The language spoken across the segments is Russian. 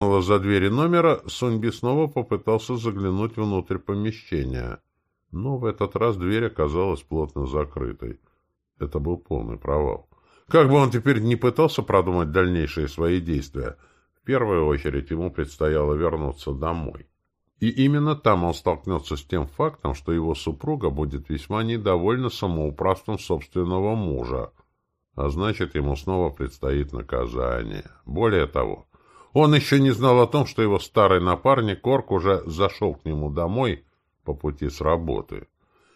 за двери номера, Суньби снова попытался заглянуть внутрь помещения. Но в этот раз дверь оказалась плотно закрытой. Это был полный провал. Как бы он теперь не пытался продумать дальнейшие свои действия, в первую очередь ему предстояло вернуться домой. И именно там он столкнется с тем фактом, что его супруга будет весьма недовольна самоуправством собственного мужа, а значит, ему снова предстоит наказание. Более того, он еще не знал о том, что его старый напарник Орк уже зашел к нему домой по пути с работы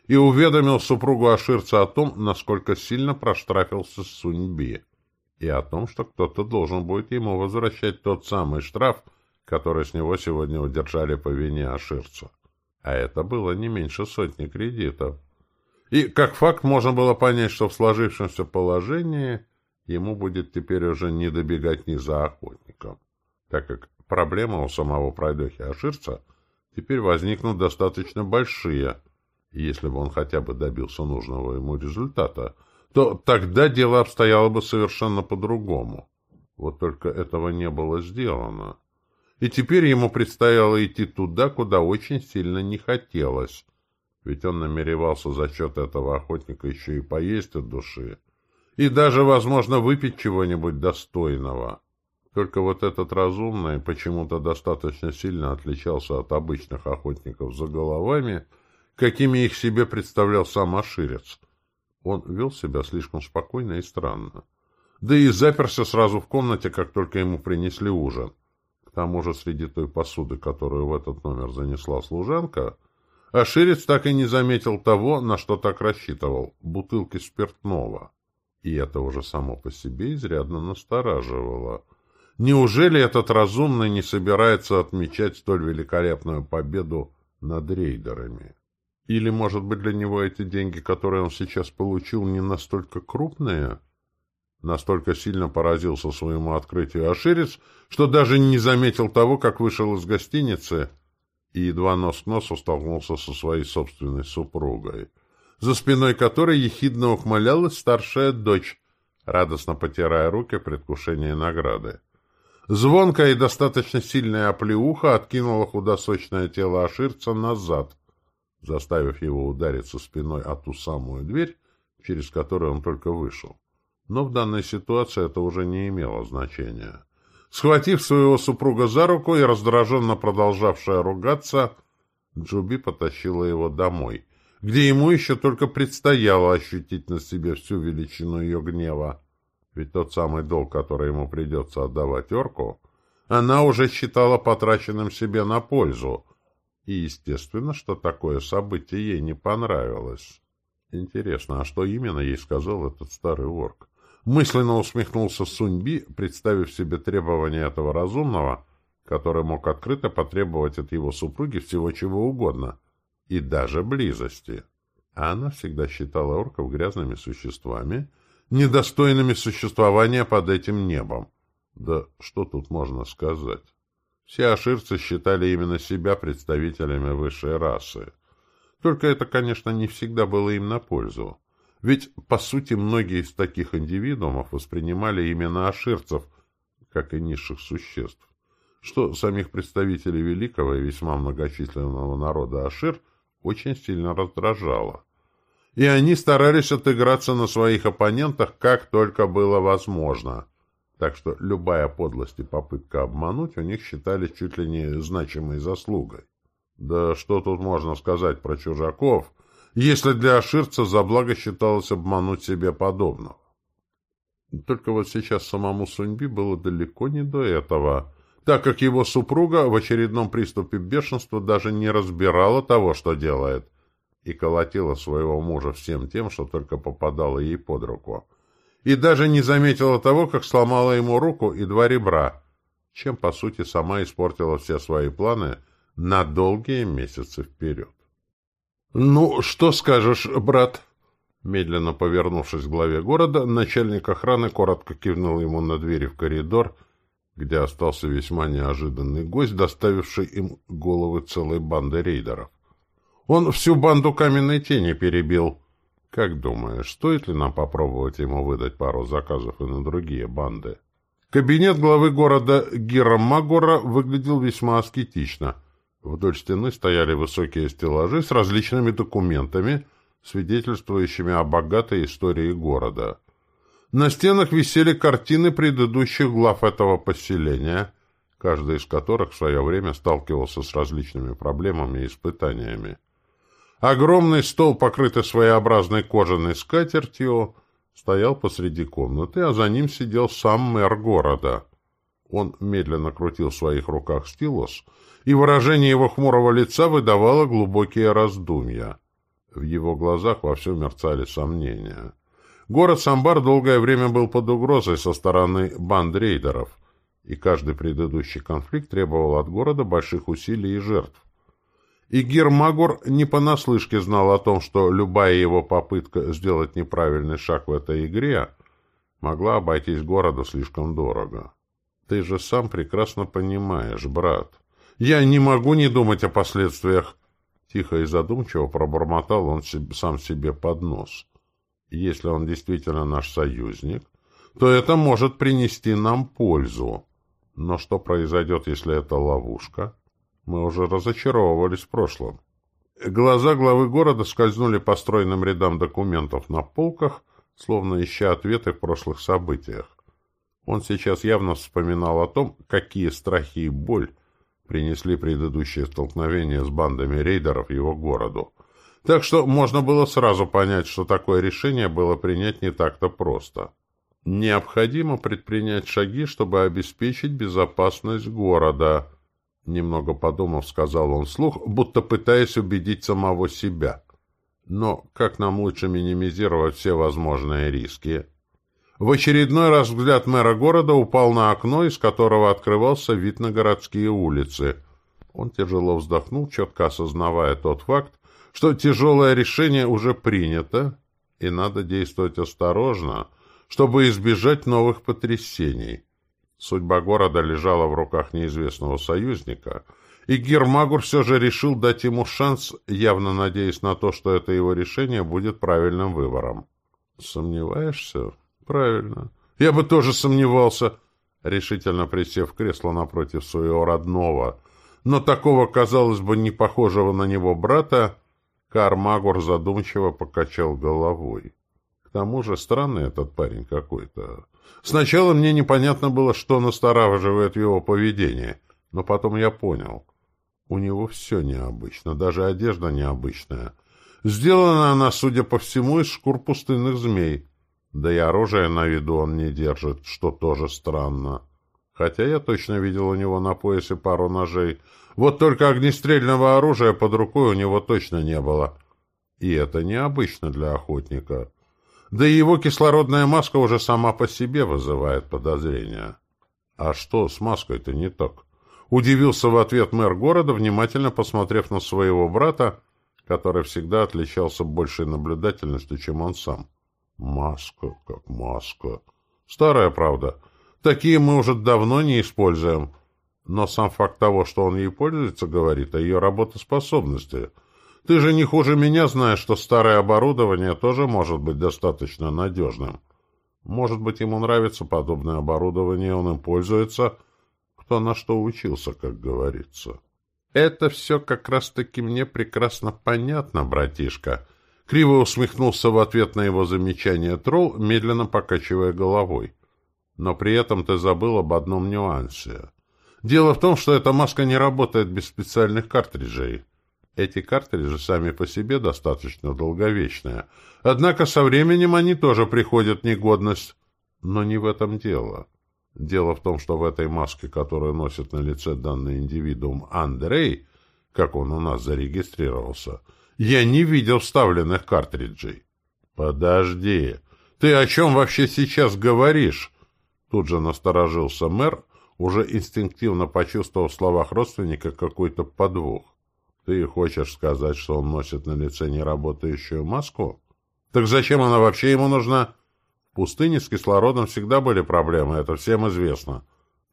и уведомил супругу Аширца о том, насколько сильно проштрафился Суньби, и о том, что кто-то должен будет ему возвращать тот самый штраф, который с него сегодня удержали по вине Аширца. А это было не меньше сотни кредитов. И, как факт, можно было понять, что в сложившемся положении ему будет теперь уже не добегать ни за охотником, так как проблемы у самого пройдохи Аширца теперь возникнут достаточно большие, если бы он хотя бы добился нужного ему результата, то тогда дело обстояло бы совершенно по-другому. Вот только этого не было сделано и теперь ему предстояло идти туда, куда очень сильно не хотелось, ведь он намеревался за счет этого охотника еще и поесть от души, и даже, возможно, выпить чего-нибудь достойного. Только вот этот разумный почему-то достаточно сильно отличался от обычных охотников за головами, какими их себе представлял сам Аширец. Он вел себя слишком спокойно и странно. Да и заперся сразу в комнате, как только ему принесли ужин тому же среди той посуды, которую в этот номер занесла служанка, Аширец так и не заметил того, на что так рассчитывал — бутылки спиртного. И это уже само по себе изрядно настораживало. Неужели этот разумный не собирается отмечать столь великолепную победу над рейдерами? Или, может быть, для него эти деньги, которые он сейчас получил, не настолько крупные — Настолько сильно поразился своему открытию Аширец, что даже не заметил того, как вышел из гостиницы и едва нос к носу столкнулся со своей собственной супругой, за спиной которой ехидно ухмылялась старшая дочь, радостно потирая руки в предвкушении награды. Звонкая и достаточно сильная оплеуха откинула худосочное тело Аширца назад, заставив его удариться спиной о ту самую дверь, через которую он только вышел. Но в данной ситуации это уже не имело значения. Схватив своего супруга за руку и раздраженно продолжавшая ругаться, Джуби потащила его домой, где ему еще только предстояло ощутить на себе всю величину ее гнева. Ведь тот самый долг, который ему придется отдавать орку, она уже считала потраченным себе на пользу. И естественно, что такое событие ей не понравилось. Интересно, а что именно ей сказал этот старый орк? Мысленно усмехнулся Суньби, представив себе требования этого разумного, который мог открыто потребовать от его супруги всего чего угодно, и даже близости. А она всегда считала орков грязными существами, недостойными существования под этим небом. Да что тут можно сказать? Все аширцы считали именно себя представителями высшей расы. Только это, конечно, не всегда было им на пользу. Ведь, по сути, многие из таких индивидуумов воспринимали именно аширцев, как и низших существ, что самих представителей великого и весьма многочисленного народа Ашир очень сильно раздражало. И они старались отыграться на своих оппонентах как только было возможно. Так что любая подлость и попытка обмануть у них считались чуть ли не значимой заслугой. Да что тут можно сказать про чужаков – если для аширца за благо считалось обмануть себе подобного. Только вот сейчас самому Суньби было далеко не до этого, так как его супруга в очередном приступе бешенства даже не разбирала того, что делает, и колотила своего мужа всем тем, что только попадало ей под руку. И даже не заметила того, как сломала ему руку и два ребра, чем, по сути, сама испортила все свои планы на долгие месяцы вперед. «Ну, что скажешь, брат?» Медленно повернувшись к главе города, начальник охраны коротко кивнул ему на двери в коридор, где остался весьма неожиданный гость, доставивший им головы целой банды рейдеров. Он всю банду каменной тени перебил. Как думаешь, стоит ли нам попробовать ему выдать пару заказов и на другие банды? Кабинет главы города Гирамагора выглядел весьма аскетично. Вдоль стены стояли высокие стеллажи с различными документами, свидетельствующими о богатой истории города. На стенах висели картины предыдущих глав этого поселения, каждый из которых в свое время сталкивался с различными проблемами и испытаниями. Огромный стол, покрытый своеобразной кожаной скатертью, стоял посреди комнаты, а за ним сидел сам мэр города. Он медленно крутил в своих руках стилус, и выражение его хмурого лица выдавало глубокие раздумья. В его глазах вовсю мерцали сомнения. Город Самбар долгое время был под угрозой со стороны банд рейдеров, и каждый предыдущий конфликт требовал от города больших усилий и жертв. И Гермагор не понаслышке знал о том, что любая его попытка сделать неправильный шаг в этой игре могла обойтись городу слишком дорого. Ты же сам прекрасно понимаешь, брат. Я не могу не думать о последствиях. Тихо и задумчиво пробормотал он сам себе под нос. Если он действительно наш союзник, то это может принести нам пользу. Но что произойдет, если это ловушка? Мы уже разочаровывались в прошлом. Глаза главы города скользнули по стройным рядам документов на полках, словно ища ответы в прошлых событиях. Он сейчас явно вспоминал о том, какие страхи и боль принесли предыдущие столкновения с бандами рейдеров его городу. Так что можно было сразу понять, что такое решение было принять не так-то просто. Необходимо предпринять шаги, чтобы обеспечить безопасность города, Немного подумав, сказал он вслух, будто пытаясь убедить самого себя. Но как нам лучше минимизировать все возможные риски? В очередной раз взгляд мэра города упал на окно, из которого открывался вид на городские улицы. Он тяжело вздохнул, четко осознавая тот факт, что тяжелое решение уже принято, и надо действовать осторожно, чтобы избежать новых потрясений. Судьба города лежала в руках неизвестного союзника, и Гермагур все же решил дать ему шанс, явно надеясь на то, что это его решение будет правильным выбором. «Сомневаешься?» «Правильно. Я бы тоже сомневался», решительно присев в кресло напротив своего родного, но такого, казалось бы, не похожего на него брата, Кармагур задумчиво покачал головой. К тому же странный этот парень какой-то. Сначала мне непонятно было, что настораживает его поведении, но потом я понял. У него все необычно, даже одежда необычная. Сделана она, судя по всему, из шкур пустынных змей. Да и оружие на виду он не держит, что тоже странно. Хотя я точно видел у него на поясе пару ножей. Вот только огнестрельного оружия под рукой у него точно не было. И это необычно для охотника. Да и его кислородная маска уже сама по себе вызывает подозрения. А что с маской-то не так? Удивился в ответ мэр города, внимательно посмотрев на своего брата, который всегда отличался большей наблюдательностью, чем он сам. Маска, как маска. Старая правда. Такие мы уже давно не используем. Но сам факт того, что он ей пользуется, говорит о ее работоспособности — ты же не хуже меня знаешь, что старое оборудование тоже может быть достаточно надежным. Может быть, ему нравится подобное оборудование, он им пользуется. Кто на что учился, как говорится. Это все как раз-таки мне прекрасно понятно, братишка. Криво усмехнулся в ответ на его замечание тролл, медленно покачивая головой. Но при этом ты забыл об одном нюансе. Дело в том, что эта маска не работает без специальных картриджей. Эти картриджи сами по себе достаточно долговечные. Однако со временем они тоже приходят в негодность. Но не в этом дело. Дело в том, что в этой маске, которую носит на лице данный индивидуум Андрей, как он у нас зарегистрировался, я не видел вставленных картриджей. «Подожди, ты о чем вообще сейчас говоришь?» Тут же насторожился мэр, уже инстинктивно почувствовав в словах родственника какой-то подвох. Ты хочешь сказать, что он носит на лице неработающую маску? Так зачем она вообще ему нужна? В пустыне с кислородом всегда были проблемы, это всем известно.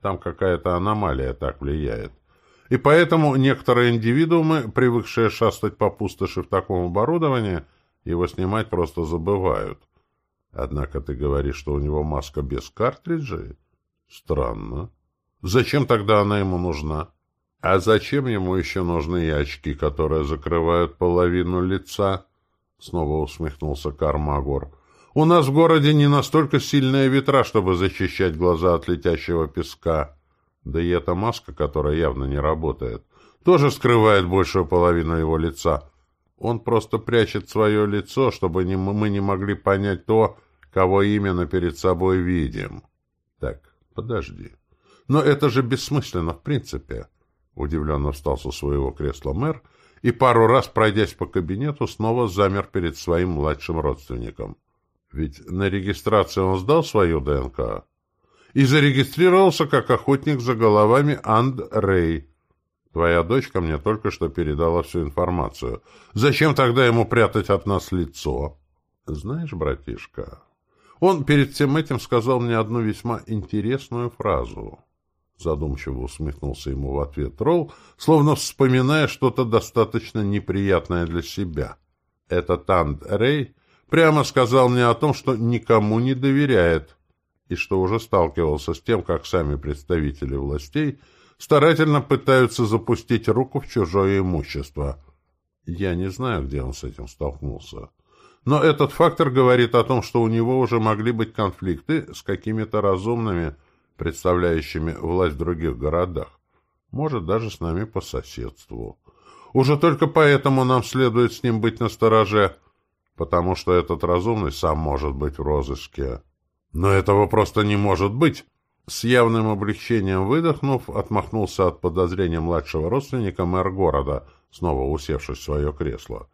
Там какая-то аномалия так влияет. И поэтому некоторые индивидуумы, привыкшие шастать по пустоши в таком оборудовании, его снимать просто забывают. Однако ты говоришь, что у него маска без картриджей? Странно. Зачем тогда она ему нужна? А зачем ему еще нужны очки, которые закрывают половину лица? Снова усмехнулся Кармагор. У нас в городе не настолько сильные ветра, чтобы защищать глаза от летящего песка. Да и эта маска, которая явно не работает, тоже скрывает большую половину его лица. Он просто прячет свое лицо, чтобы не, мы не могли понять то, кого именно перед собой видим. Так, подожди. Но это же бессмысленно в принципе. Удивленно встал со своего кресла мэр и, пару раз пройдясь по кабинету, снова замер перед своим младшим родственником. Ведь на регистрации он сдал свою ДНК и зарегистрировался как охотник за головами Анд Рэй. Твоя дочка мне только что передала всю информацию. Зачем тогда ему прятать от нас лицо? Знаешь, братишка, он перед всем этим сказал мне одну весьма интересную фразу. Задумчиво усмехнулся ему в ответ Ролл, словно вспоминая что-то достаточно неприятное для себя. Этот Анд Рэй прямо сказал мне о том, что никому не доверяет, и что уже сталкивался с тем, как сами представители властей старательно пытаются запустить руку в чужое имущество. Я не знаю, где он с этим столкнулся. Но этот фактор говорит о том, что у него уже могли быть конфликты с какими-то разумными, представляющими власть в других городах. Может, даже с нами по соседству. Уже только поэтому нам следует с ним быть настороже, потому что этот разумный сам может быть в розыске. Но этого просто не может быть. С явным облегчением выдохнув, отмахнулся от подозрения младшего родственника мэр города, снова усевшись в свое кресло.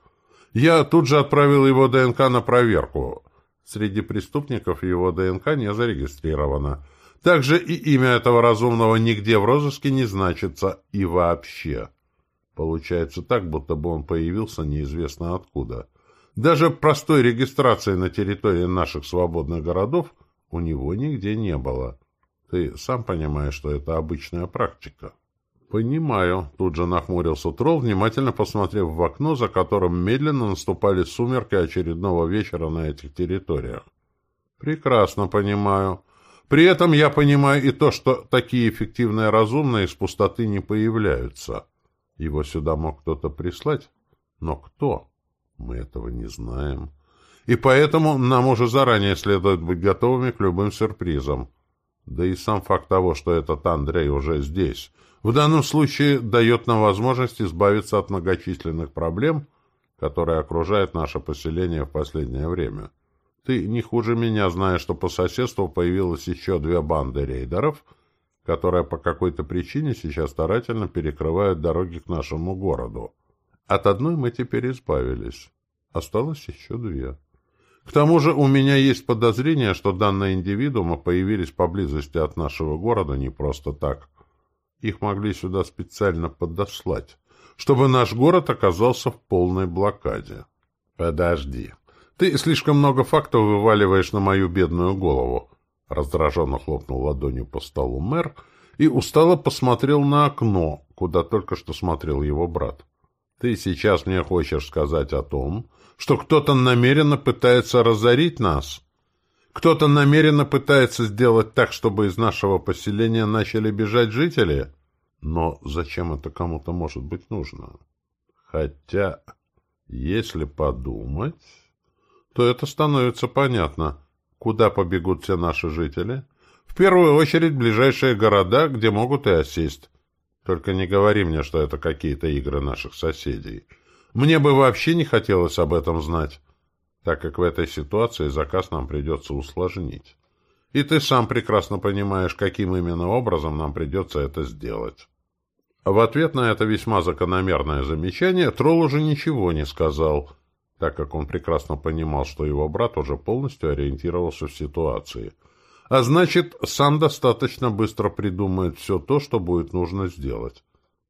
Я тут же отправил его ДНК на проверку. Среди преступников его ДНК не зарегистрировано. Также и имя этого разумного нигде в розыске не значится и вообще. Получается так, будто бы он появился неизвестно откуда. Даже простой регистрации на территории наших свободных городов у него нигде не было. Ты сам понимаешь, что это обычная практика. «Понимаю», — тут же нахмурился Тролл, внимательно посмотрев в окно, за которым медленно наступали сумерки очередного вечера на этих территориях. «Прекрасно понимаю. При этом я понимаю и то, что такие эффективные разумные из пустоты не появляются. Его сюда мог кто-то прислать. Но кто? Мы этого не знаем. И поэтому нам уже заранее следует быть готовыми к любым сюрпризам. Да и сам факт того, что этот Андрей уже здесь, в данном случае дает нам возможность избавиться от многочисленных проблем, которые окружают наше поселение в последнее время. Ты не хуже меня знаешь, что по соседству появилось еще две банды рейдеров, которые по какой-то причине сейчас старательно перекрывают дороги к нашему городу. От одной мы теперь избавились. Осталось еще две. К тому же у меня есть подозрение, что данные индивидуумы появились поблизости от нашего города не просто так. Их могли сюда специально подослать, чтобы наш город оказался в полной блокаде. Подожди. Ты слишком много фактов вываливаешь на мою бедную голову. Раздраженно хлопнул ладонью по столу мэр и устало посмотрел на окно, куда только что смотрел его брат. Ты сейчас мне хочешь сказать о том, что кто-то намеренно пытается разорить нас. Кто-то намеренно пытается сделать так, чтобы из нашего поселения начали бежать жители. Но зачем это кому-то может быть нужно? Хотя, если подумать, то это становится понятно. Куда побегут все наши жители? В первую очередь ближайшие города, где могут и осесть. Только не говори мне, что это какие-то игры наших соседей. Мне бы вообще не хотелось об этом знать, так как в этой ситуации заказ нам придется усложнить. И ты сам прекрасно понимаешь, каким именно образом нам придется это сделать. В ответ на это весьма закономерное замечание Тролл уже ничего не сказал, так как он прекрасно понимал, что его брат уже полностью ориентировался в ситуации. А значит, сам достаточно быстро придумает все то, что будет нужно сделать.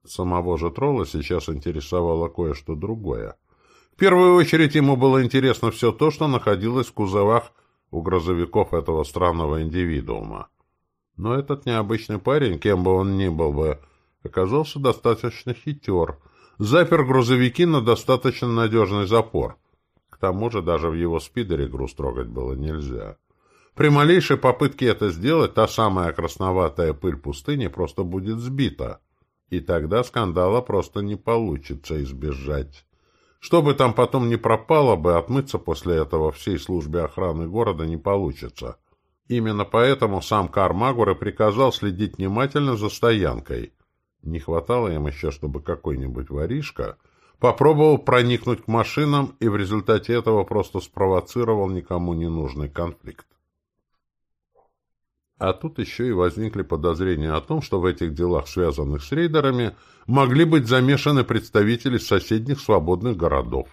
Самого же тролла сейчас интересовало кое-что другое. В первую очередь ему было интересно все то, что находилось в кузовах у грузовиков этого странного индивидуума. Но этот необычный парень, кем бы он ни был бы, оказался достаточно хитер, запер грузовики на достаточно надежный запор. К тому же даже в его спидере груз трогать было нельзя. При малейшей попытке это сделать, та самая красноватая пыль пустыни просто будет сбита. И тогда скандала просто не получится избежать. Что бы там потом ни пропало бы, отмыться после этого всей службе охраны города не получится. Именно поэтому сам Кармагур и приказал следить внимательно за стоянкой. Не хватало им еще, чтобы какой-нибудь воришка попробовал проникнуть к машинам и в результате этого просто спровоцировал никому не нужный конфликт. А тут еще и возникли подозрения о том, что в этих делах, связанных с рейдерами, могли быть замешаны представители соседних свободных городов.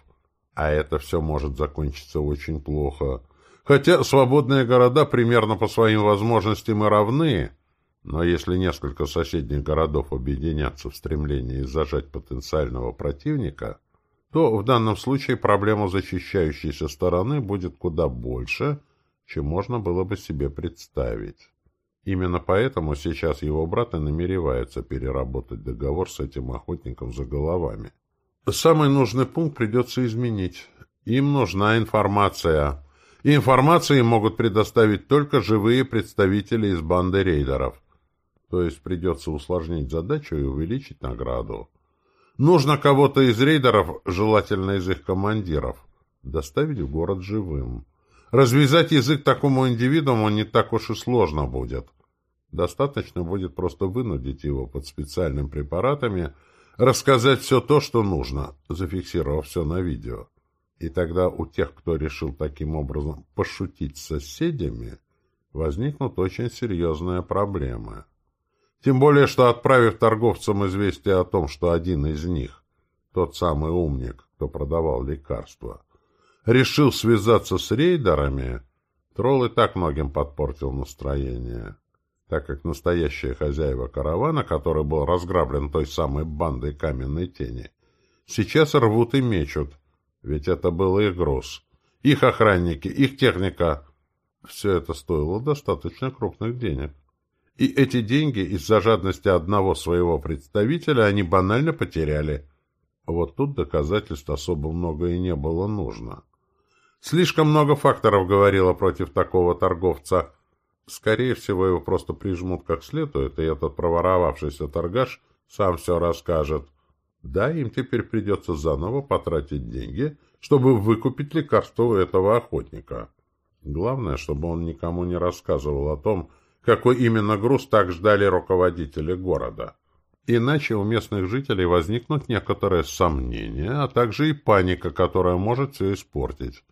А это все может закончиться очень плохо. Хотя свободные города примерно по своим возможностям и равны, но если несколько соседних городов объединятся в стремлении зажать потенциального противника, то в данном случае проблема защищающейся стороны будет куда больше, чем можно было бы себе представить. Именно поэтому сейчас его брат и намеревается переработать договор с этим охотником за головами. Самый нужный пункт придется изменить. Им нужна информация. И информацию им могут предоставить только живые представители из банды рейдеров. То есть придется усложнить задачу и увеличить награду. Нужно кого-то из рейдеров, желательно из их командиров, доставить в город живым. Развязать язык такому индивидууму не так уж и сложно будет. Достаточно будет просто вынудить его под специальными препаратами рассказать все то, что нужно, зафиксировав все на видео. И тогда у тех, кто решил таким образом пошутить с соседями, возникнут очень серьезные проблемы. Тем более, что отправив торговцам известие о том, что один из них, тот самый умник, кто продавал лекарства, решил связаться с рейдерами, тролл и так многим подпортил настроение, так как настоящие хозяева каравана, который был разграблен той самой бандой каменной тени, сейчас рвут и мечут, ведь это был их груз, их охранники, их техника. Все это стоило достаточно крупных денег. И эти деньги из-за жадности одного своего представителя они банально потеряли. Вот тут доказательств особо много и не было нужно. Слишком много факторов говорило против такого торговца. Скорее всего, его просто прижмут как следует, и этот проворовавшийся торгаш сам все расскажет. Да, им теперь придется заново потратить деньги, чтобы выкупить лекарство у этого охотника. Главное, чтобы он никому не рассказывал о том, какой именно груз так ждали руководители города. Иначе у местных жителей возникнут некоторые сомнения, а также и паника, которая может все испортить.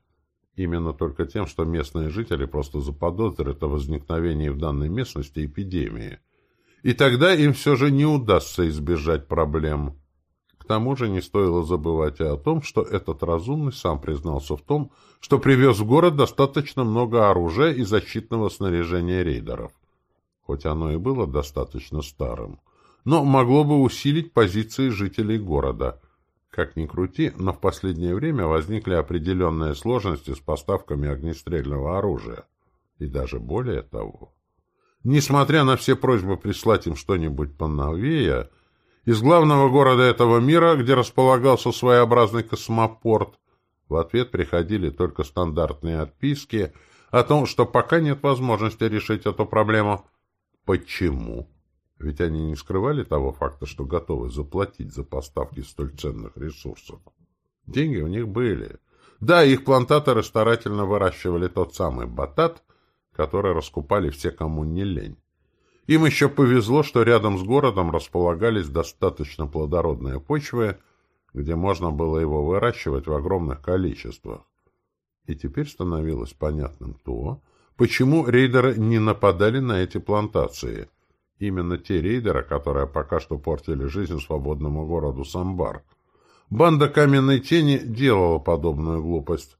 Именно только тем, что местные жители просто заподозрят о возникновении в данной местности эпидемии. И тогда им все же не удастся избежать проблем. К тому же не стоило забывать и о том, что этот разумный сам признался в том, что привез в город достаточно много оружия и защитного снаряжения рейдеров. Хоть оно и было достаточно старым, но могло бы усилить позиции жителей города – как ни крути, но в последнее время возникли определенные сложности с поставками огнестрельного оружия. И даже более того. Несмотря на все просьбы прислать им что-нибудь поновее, из главного города этого мира, где располагался своеобразный космопорт, в ответ приходили только стандартные отписки о том, что пока нет возможности решить эту проблему. Почему? Ведь они не скрывали того факта, что готовы заплатить за поставки столь ценных ресурсов. Деньги у них были. Да, их плантаторы старательно выращивали тот самый батат, который раскупали все, кому не лень. Им еще повезло, что рядом с городом располагались достаточно плодородные почвы, где можно было его выращивать в огромных количествах. И теперь становилось понятным то, почему рейдеры не нападали на эти плантации – Именно те рейдеры, которые пока что портили жизнь свободному городу Самбар. Банда Каменной Тени делала подобную глупость.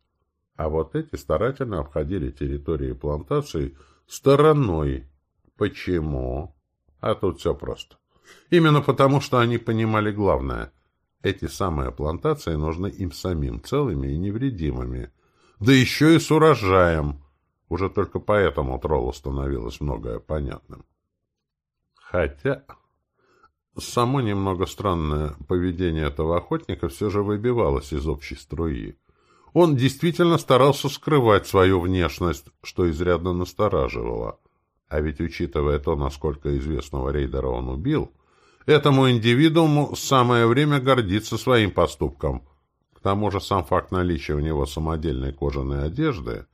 А вот эти старательно обходили территории плантаций стороной. Почему? А тут все просто. Именно потому, что они понимали главное. Эти самые плантации нужны им самим целыми и невредимыми. Да еще и с урожаем. Уже только поэтому троллу становилось многое понятным. Хотя... Само немного странное поведение этого охотника все же выбивалось из общей струи. Он действительно старался скрывать свою внешность, что изрядно настораживало. А ведь, учитывая то, насколько известного рейдера он убил, этому индивидууму самое время гордиться своим поступком. К тому же сам факт наличия у него самодельной кожаной одежды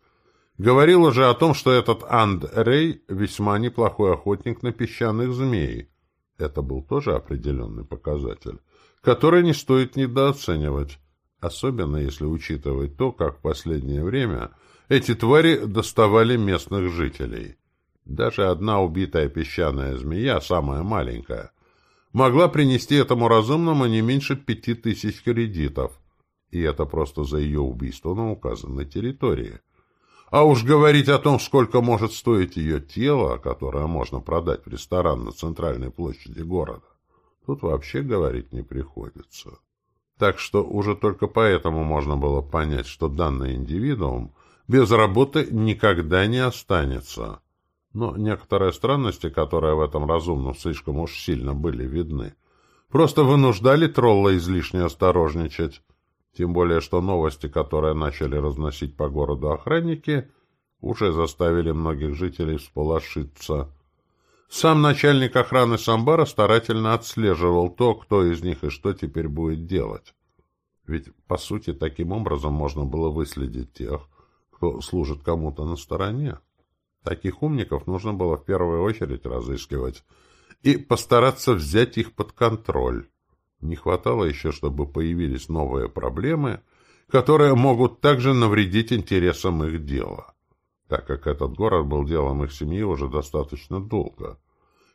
говорил уже о том, что этот Анд Рей весьма неплохой охотник на песчаных змей. Это был тоже определенный показатель, который не стоит недооценивать, особенно если учитывать то, как в последнее время эти твари доставали местных жителей. Даже одна убитая песчаная змея, самая маленькая, могла принести этому разумному не меньше пяти тысяч кредитов. И это просто за ее убийство на указанной территории. А уж говорить о том, сколько может стоить ее тело, которое можно продать в ресторан на центральной площади города, тут вообще говорить не приходится. Так что уже только поэтому можно было понять, что данный индивидуум без работы никогда не останется. Но некоторые странности, которые в этом разумном слишком уж сильно были видны, просто вынуждали тролла излишне осторожничать. Тем более, что новости, которые начали разносить по городу охранники, уже заставили многих жителей всполошиться. Сам начальник охраны Самбара старательно отслеживал то, кто из них и что теперь будет делать. Ведь, по сути, таким образом можно было выследить тех, кто служит кому-то на стороне. Таких умников нужно было в первую очередь разыскивать и постараться взять их под контроль. Не хватало еще, чтобы появились новые проблемы, которые могут также навредить интересам их дела, так как этот город был делом их семьи уже достаточно долго.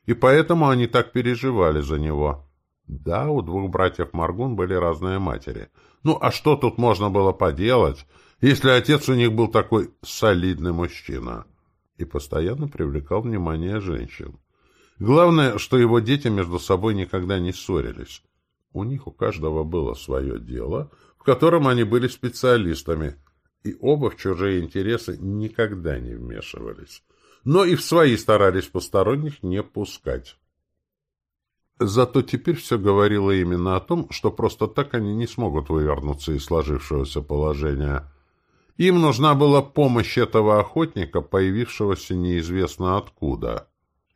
И поэтому они так переживали за него. Да, у двух братьев Маргун были разные матери. Ну, а что тут можно было поделать, если отец у них был такой солидный мужчина? и постоянно привлекал внимание женщин. Главное, что его дети между собой никогда не ссорились. У них у каждого было свое дело, в котором они были специалистами, и оба в чужие интересы никогда не вмешивались. Но и в свои старались посторонних не пускать. Зато теперь все говорило именно о том, что просто так они не смогут вывернуться из сложившегося положения – им нужна была помощь этого охотника, появившегося неизвестно откуда.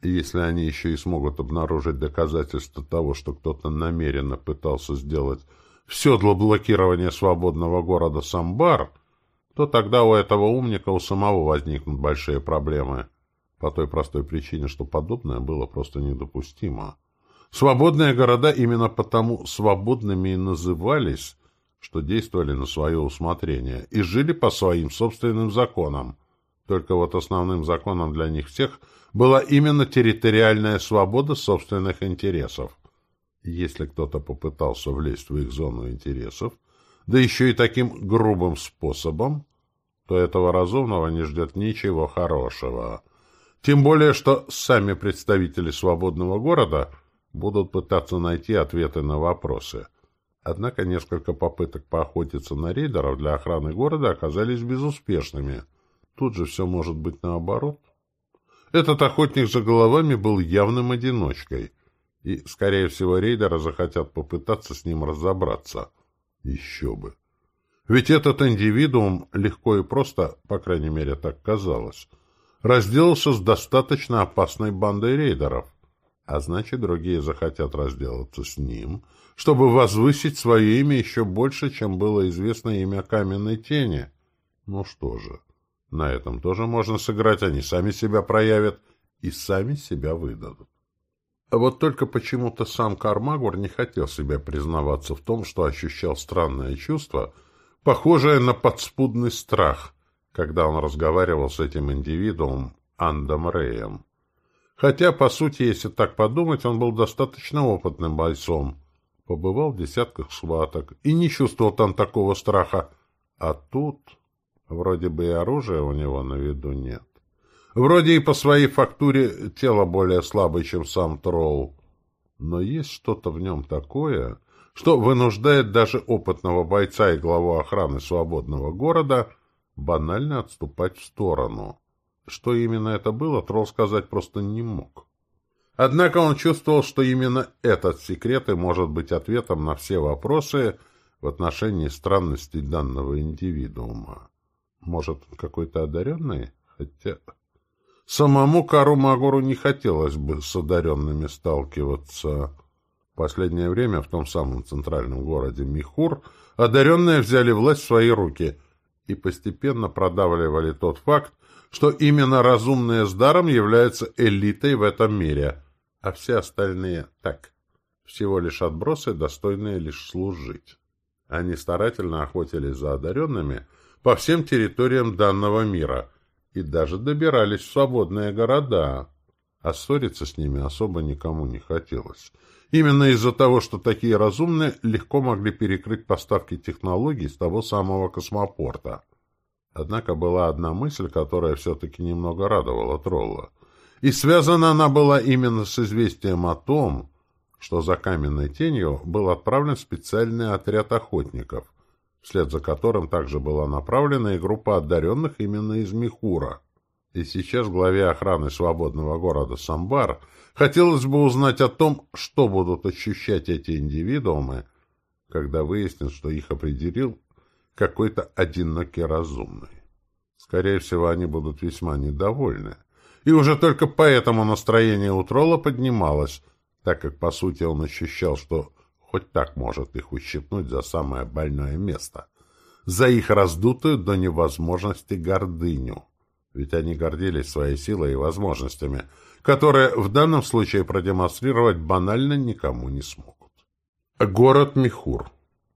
Если они еще и смогут обнаружить доказательства того, что кто-то намеренно пытался сделать все для блокирования свободного города Самбар, то тогда у этого умника у самого возникнут большие проблемы. По той простой причине, что подобное было просто недопустимо. Свободные города именно потому свободными и назывались, что действовали на свое усмотрение и жили по своим собственным законам. Только вот основным законом для них всех была именно территориальная свобода собственных интересов. Если кто-то попытался влезть в их зону интересов, да еще и таким грубым способом, то этого разумного не ждет ничего хорошего. Тем более, что сами представители свободного города будут пытаться найти ответы на вопросы – Однако несколько попыток поохотиться на рейдеров для охраны города оказались безуспешными. Тут же все может быть наоборот. Этот охотник за головами был явным одиночкой, и, скорее всего, рейдеры захотят попытаться с ним разобраться. Еще бы. Ведь этот индивидуум легко и просто, по крайней мере так казалось, разделался с достаточно опасной бандой рейдеров, а значит, другие захотят разделаться с ним — чтобы возвысить свое имя еще больше, чем было известно имя каменной тени. Ну что же, на этом тоже можно сыграть, они сами себя проявят и сами себя выдадут. А вот только почему-то сам Кармагур не хотел себе признаваться в том, что ощущал странное чувство, похожее на подспудный страх, когда он разговаривал с этим индивидуумом Андом Реем. Хотя, по сути, если так подумать, он был достаточно опытным бойцом, побывал в десятках схваток и не чувствовал там такого страха. А тут вроде бы и оружия у него на виду нет. Вроде и по своей фактуре тело более слабое, чем сам тролл. Но есть что-то в нем такое, что вынуждает даже опытного бойца и главу охраны свободного города банально отступать в сторону. Что именно это было, тролл сказать просто не мог. Однако он чувствовал, что именно этот секрет и может быть ответом на все вопросы, в отношении странностей данного индивидуума. Может, какой-то одаренный? Хотя... Самому Кару Магору не хотелось бы с одаренными сталкиваться. В последнее время в том самом центральном городе Михур одаренные взяли власть в свои руки и постепенно продавливали тот факт, что именно разумные с даром являются элитой в этом мире, а все остальные — так, всего лишь отбросы, достойные лишь служить. Они старательно охотились за одаренными по всем территориям данного мира и даже добирались в свободные города, а ссориться с ними особо никому не хотелось. Именно из-за того, что такие разумные легко могли перекрыть поставки технологий с того самого космопорта. Однако была одна мысль, которая все-таки немного радовала тролла. И связана она была именно с известием о том, что за каменной тенью был отправлен специальный отряд охотников, вслед за которым также была направлена и группа одаренных именно из Михура. И сейчас главе охраны свободного города Самбар хотелось бы узнать о том, что будут ощущать эти индивидуумы, когда выяснят, что их определил какой-то одинокий разумный. Скорее всего, они будут весьма недовольны. И уже только поэтому настроение у тролла поднималось – так как, по сути, он ощущал, что хоть так может их ущипнуть за самое больное место, за их раздутую до невозможности гордыню. Ведь они гордились своей силой и возможностями, которые в данном случае продемонстрировать банально никому не смогут. Город Михур.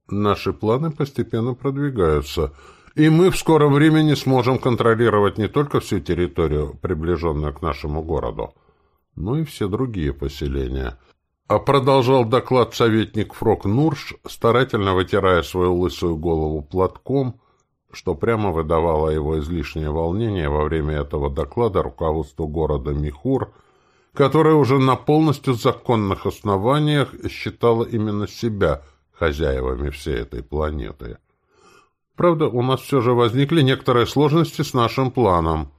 Наши планы постепенно продвигаются, и мы в скором времени сможем контролировать не только всю территорию, приближенную к нашему городу, но и все другие поселения. А продолжал доклад советник Фрок Нурш, старательно вытирая свою лысую голову платком, что прямо выдавало его излишнее волнение во время этого доклада руководству города Михур, которое уже на полностью законных основаниях считало именно себя хозяевами всей этой планеты. Правда, у нас все же возникли некоторые сложности с нашим планом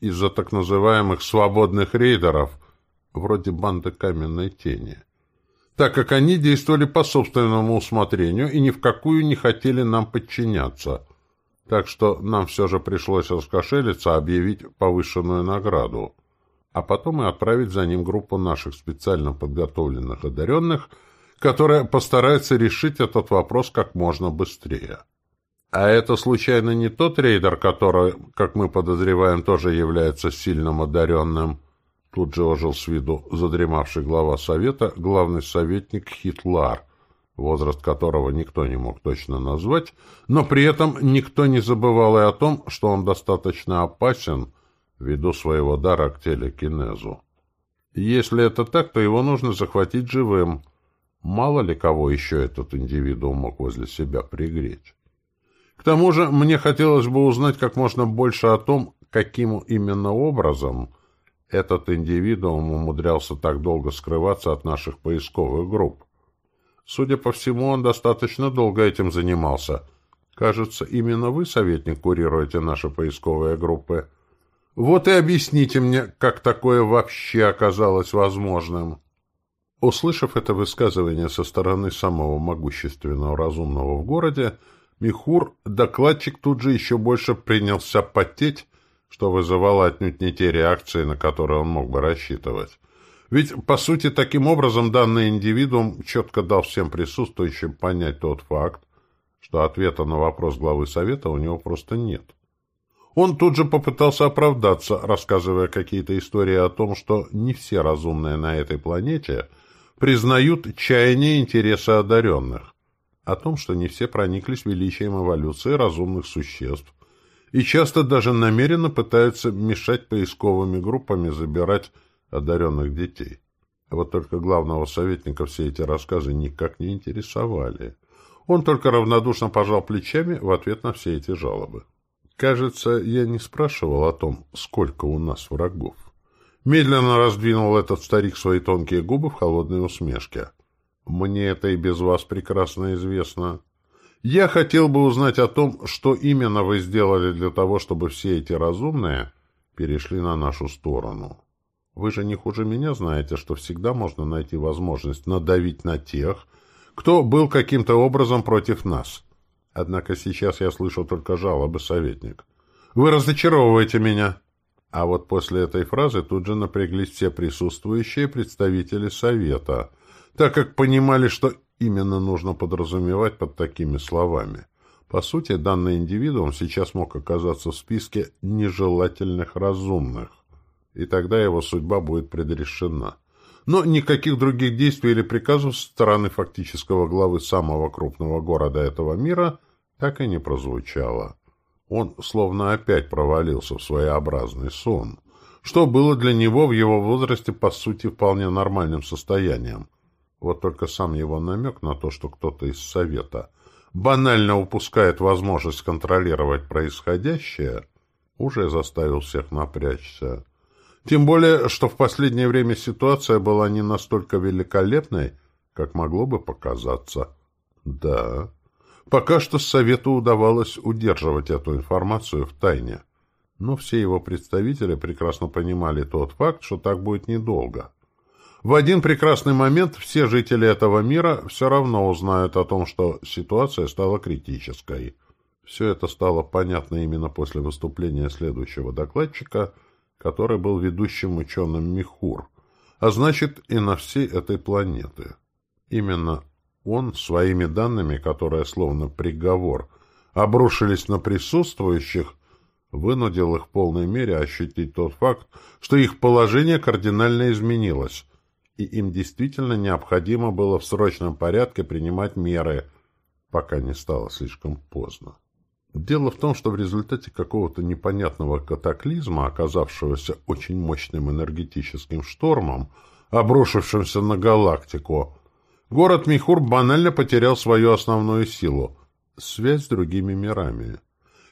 из-за так называемых «свободных рейдеров», вроде банды каменной тени, так как они действовали по собственному усмотрению и ни в какую не хотели нам подчиняться. Так что нам все же пришлось раскошелиться, объявить повышенную награду, а потом и отправить за ним группу наших специально подготовленных одаренных, которая постарается решить этот вопрос как можно быстрее. А это случайно не тот рейдер, который, как мы подозреваем, тоже является сильным одаренным? Тут же ожил с виду задремавший глава совета, главный советник Хитлар, возраст которого никто не мог точно назвать, но при этом никто не забывал и о том, что он достаточно опасен ввиду своего дара к телекинезу. Если это так, то его нужно захватить живым. Мало ли кого еще этот индивидуум мог возле себя пригреть. К тому же мне хотелось бы узнать как можно больше о том, каким именно образом этот индивидуум умудрялся так долго скрываться от наших поисковых групп. Судя по всему, он достаточно долго этим занимался. Кажется, именно вы, советник, курируете наши поисковые группы. Вот и объясните мне, как такое вообще оказалось возможным. Услышав это высказывание со стороны самого могущественного разумного в городе, Михур, докладчик тут же еще больше принялся потеть что вызывало отнюдь не те реакции, на которые он мог бы рассчитывать. Ведь, по сути, таким образом данный индивидуум четко дал всем присутствующим понять тот факт, что ответа на вопрос главы Совета у него просто нет. Он тут же попытался оправдаться, рассказывая какие-то истории о том, что не все разумные на этой планете признают чаяние интересы одаренных, о том, что не все прониклись величием эволюции разумных существ, и часто даже намеренно пытаются мешать поисковыми группами забирать одаренных детей. Вот только главного советника все эти рассказы никак не интересовали. Он только равнодушно пожал плечами в ответ на все эти жалобы. Кажется, я не спрашивал о том, сколько у нас врагов. Медленно раздвинул этот старик свои тонкие губы в холодной усмешке. Мне это и без вас прекрасно известно. Я хотел бы узнать о том, что именно вы сделали для того, чтобы все эти разумные перешли на нашу сторону. Вы же не хуже меня знаете, что всегда можно найти возможность надавить на тех, кто был каким-то образом против нас. Однако сейчас я слышу только жалобы, советник. Вы разочаровываете меня. А вот после этой фразы тут же напряглись все присутствующие представители совета, так как понимали, что именно нужно подразумевать под такими словами. По сути, данный индивидуум сейчас мог оказаться в списке нежелательных разумных, и тогда его судьба будет предрешена. Но никаких других действий или приказов со стороны фактического главы самого крупного города этого мира так и не прозвучало. Он словно опять провалился в своеобразный сон, что было для него в его возрасте по сути вполне нормальным состоянием. Вот только сам его намек на то, что кто-то из совета банально упускает возможность контролировать происходящее, уже заставил всех напрячься. Тем более, что в последнее время ситуация была не настолько великолепной, как могло бы показаться. Да, пока что Совету удавалось удерживать эту информацию в тайне. Но все его представители прекрасно понимали тот факт, что так будет недолго. В один прекрасный момент все жители этого мира все равно узнают о том, что ситуация стала критической. Все это стало понятно именно после выступления следующего докладчика – который был ведущим ученым Михур, а значит и на всей этой планеты. Именно он своими данными, которые словно приговор, обрушились на присутствующих, вынудил их в полной мере ощутить тот факт, что их положение кардинально изменилось, и им действительно необходимо было в срочном порядке принимать меры, пока не стало слишком поздно. Дело в том, что в результате какого-то непонятного катаклизма, оказавшегося очень мощным энергетическим штормом, обрушившимся на галактику, город Михур банально потерял свою основную силу — связь с другими мирами.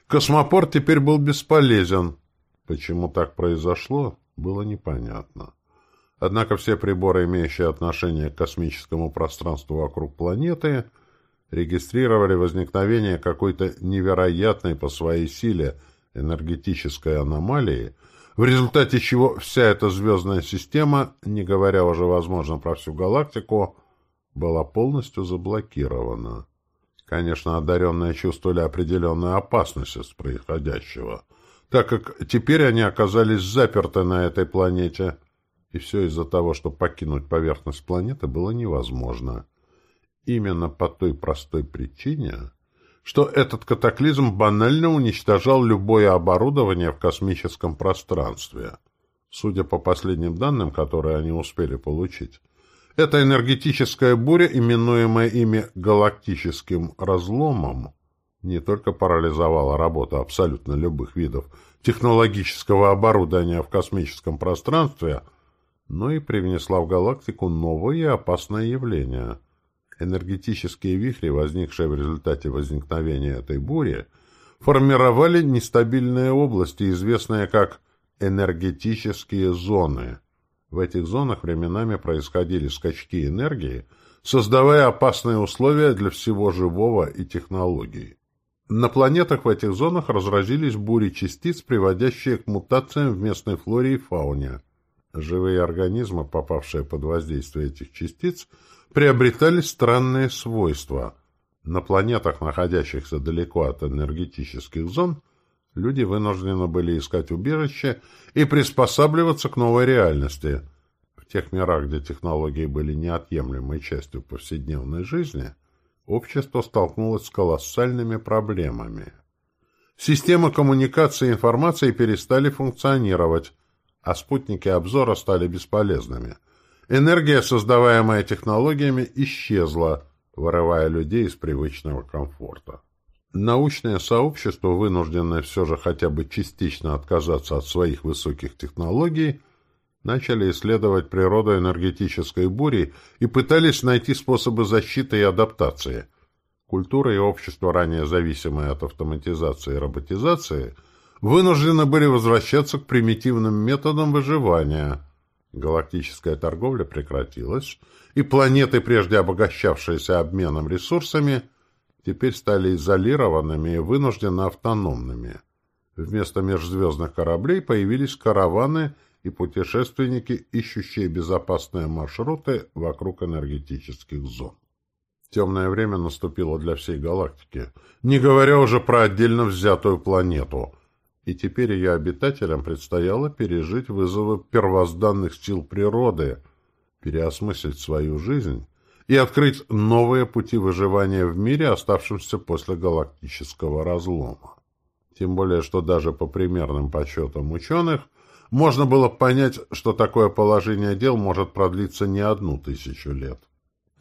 Космопорт теперь был бесполезен. Почему так произошло, было непонятно. Однако все приборы, имеющие отношение к космическому пространству вокруг планеты — регистрировали возникновение какой-то невероятной по своей силе энергетической аномалии, в результате чего вся эта звездная система, не говоря уже, возможно, про всю галактику, была полностью заблокирована. Конечно, одаренные чувствовали определенную опасность от происходящего, так как теперь они оказались заперты на этой планете, и все из-за того, что покинуть поверхность планеты было невозможно. Именно по той простой причине, что этот катаклизм банально уничтожал любое оборудование в космическом пространстве. Судя по последним данным, которые они успели получить, эта энергетическая буря, именуемая ими галактическим разломом, не только парализовала работу абсолютно любых видов технологического оборудования в космическом пространстве, но и привнесла в галактику новое и опасное явление – энергетические вихри, возникшие в результате возникновения этой бури, формировали нестабильные области, известные как энергетические зоны. В этих зонах временами происходили скачки энергии, создавая опасные условия для всего живого и технологий. На планетах в этих зонах разразились бури частиц, приводящие к мутациям в местной флоре и фауне. Живые организмы, попавшие под воздействие этих частиц, приобретали странные свойства. На планетах, находящихся далеко от энергетических зон, люди вынуждены были искать убежище и приспосабливаться к новой реальности. В тех мирах, где технологии были неотъемлемой частью повседневной жизни, общество столкнулось с колоссальными проблемами. Системы коммуникации и информации перестали функционировать, а спутники обзора стали бесполезными – Энергия, создаваемая технологиями, исчезла, вырывая людей из привычного комфорта. Научное сообщество, вынужденное все же хотя бы частично отказаться от своих высоких технологий, начали исследовать природу энергетической бури и пытались найти способы защиты и адаптации. Культура и общество, ранее зависимые от автоматизации и роботизации, вынуждены были возвращаться к примитивным методам выживания – Галактическая торговля прекратилась, и планеты, прежде обогащавшиеся обменом ресурсами, теперь стали изолированными и вынужденно автономными. Вместо межзвездных кораблей появились караваны и путешественники, ищущие безопасные маршруты вокруг энергетических зон. Темное время наступило для всей галактики, не говоря уже про отдельно взятую планету. И теперь ее обитателям предстояло пережить вызовы первозданных сил природы, переосмыслить свою жизнь и открыть новые пути выживания в мире, оставшемся после галактического разлома. Тем более, что даже по примерным подсчетам ученых можно было понять, что такое положение дел может продлиться не одну тысячу лет.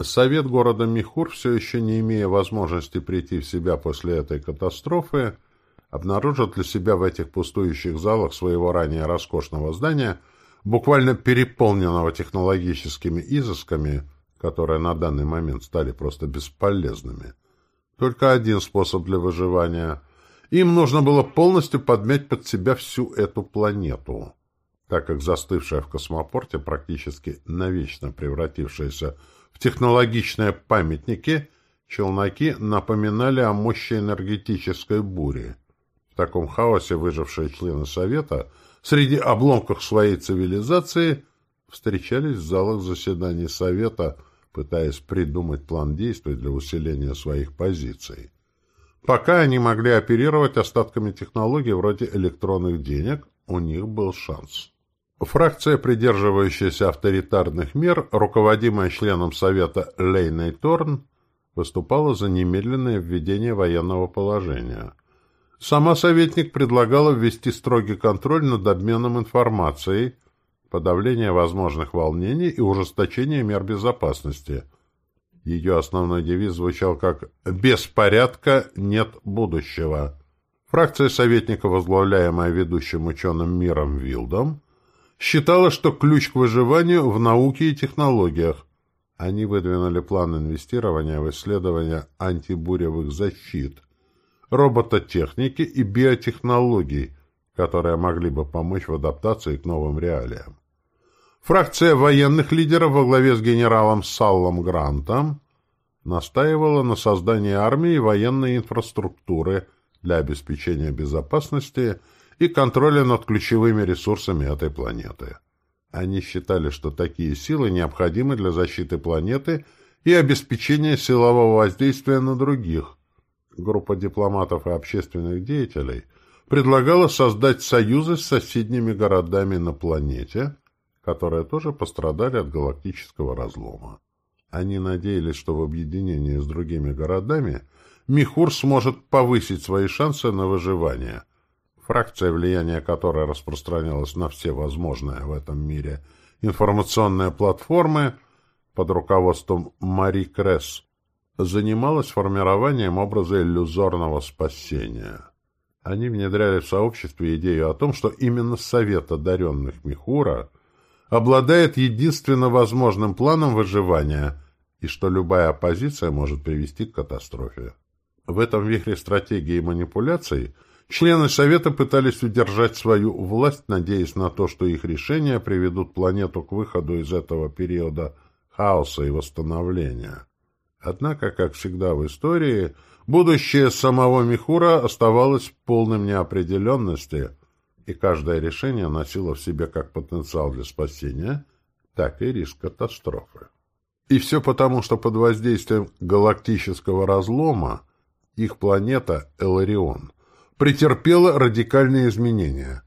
Совет города Михур, все еще не имея возможности прийти в себя после этой катастрофы, обнаружил для себя в этих пустующих залах своего ранее роскошного здания, буквально переполненного технологическими изысками, которые на данный момент стали просто бесполезными. Только один способ для выживания. Им нужно было полностью подмять под себя всю эту планету, так как застывшая в космопорте, практически навечно превратившаяся в технологичные памятники челноки напоминали о мощи энергетической бури. Таком хаосе выжившие члены Совета среди обломков своей цивилизации встречались в залах заседаний Совета, пытаясь придумать план действий для усиления своих позиций. Пока они могли оперировать остатками технологий вроде электронных денег, у них был шанс. Фракция, придерживающаяся авторитарных мер, руководимая членом Совета Лейной Торн, выступала за немедленное введение военного положения. Сама советник предлагала ввести строгий контроль над обменом информацией, подавление возможных волнений и ужесточение мер безопасности. Ее основной девиз звучал как «Без порядка нет будущего». Фракция советника, возглавляемая ведущим ученым Миром Вилдом, считала, что ключ к выживанию в науке и технологиях. Они выдвинули план инвестирования в исследования антибуревых защит, робототехники и биотехнологий, которые могли бы помочь в адаптации к новым реалиям. Фракция военных лидеров во главе с генералом Саллом Грантом настаивала на создании армии и военной инфраструктуры для обеспечения безопасности и контроля над ключевыми ресурсами этой планеты. Они считали, что такие силы необходимы для защиты планеты и обеспечения силового воздействия на других. Группа дипломатов и общественных деятелей предлагала создать союзы с соседними городами на планете, которые тоже пострадали от галактического разлома. Они надеялись, что в объединении с другими городами Михур сможет повысить свои шансы на выживание – фракция, влияние которой распространялось на все возможные в этом мире информационные платформы под руководством Мари Кресс, занималась формированием образа иллюзорного спасения. Они внедряли в сообществе идею о том, что именно Совет одаренных Михура обладает единственно возможным планом выживания и что любая оппозиция может привести к катастрофе. В этом вихре стратегии и манипуляций – Члены Совета пытались удержать свою власть, надеясь на то, что их решения приведут планету к выходу из этого периода хаоса и восстановления. Однако, как всегда в истории, будущее самого Михура оставалось полным неопределенности, и каждое решение носило в себе как потенциал для спасения, так и риск катастрофы. И все потому, что под воздействием галактического разлома их планета Эларион – претерпела радикальные изменения.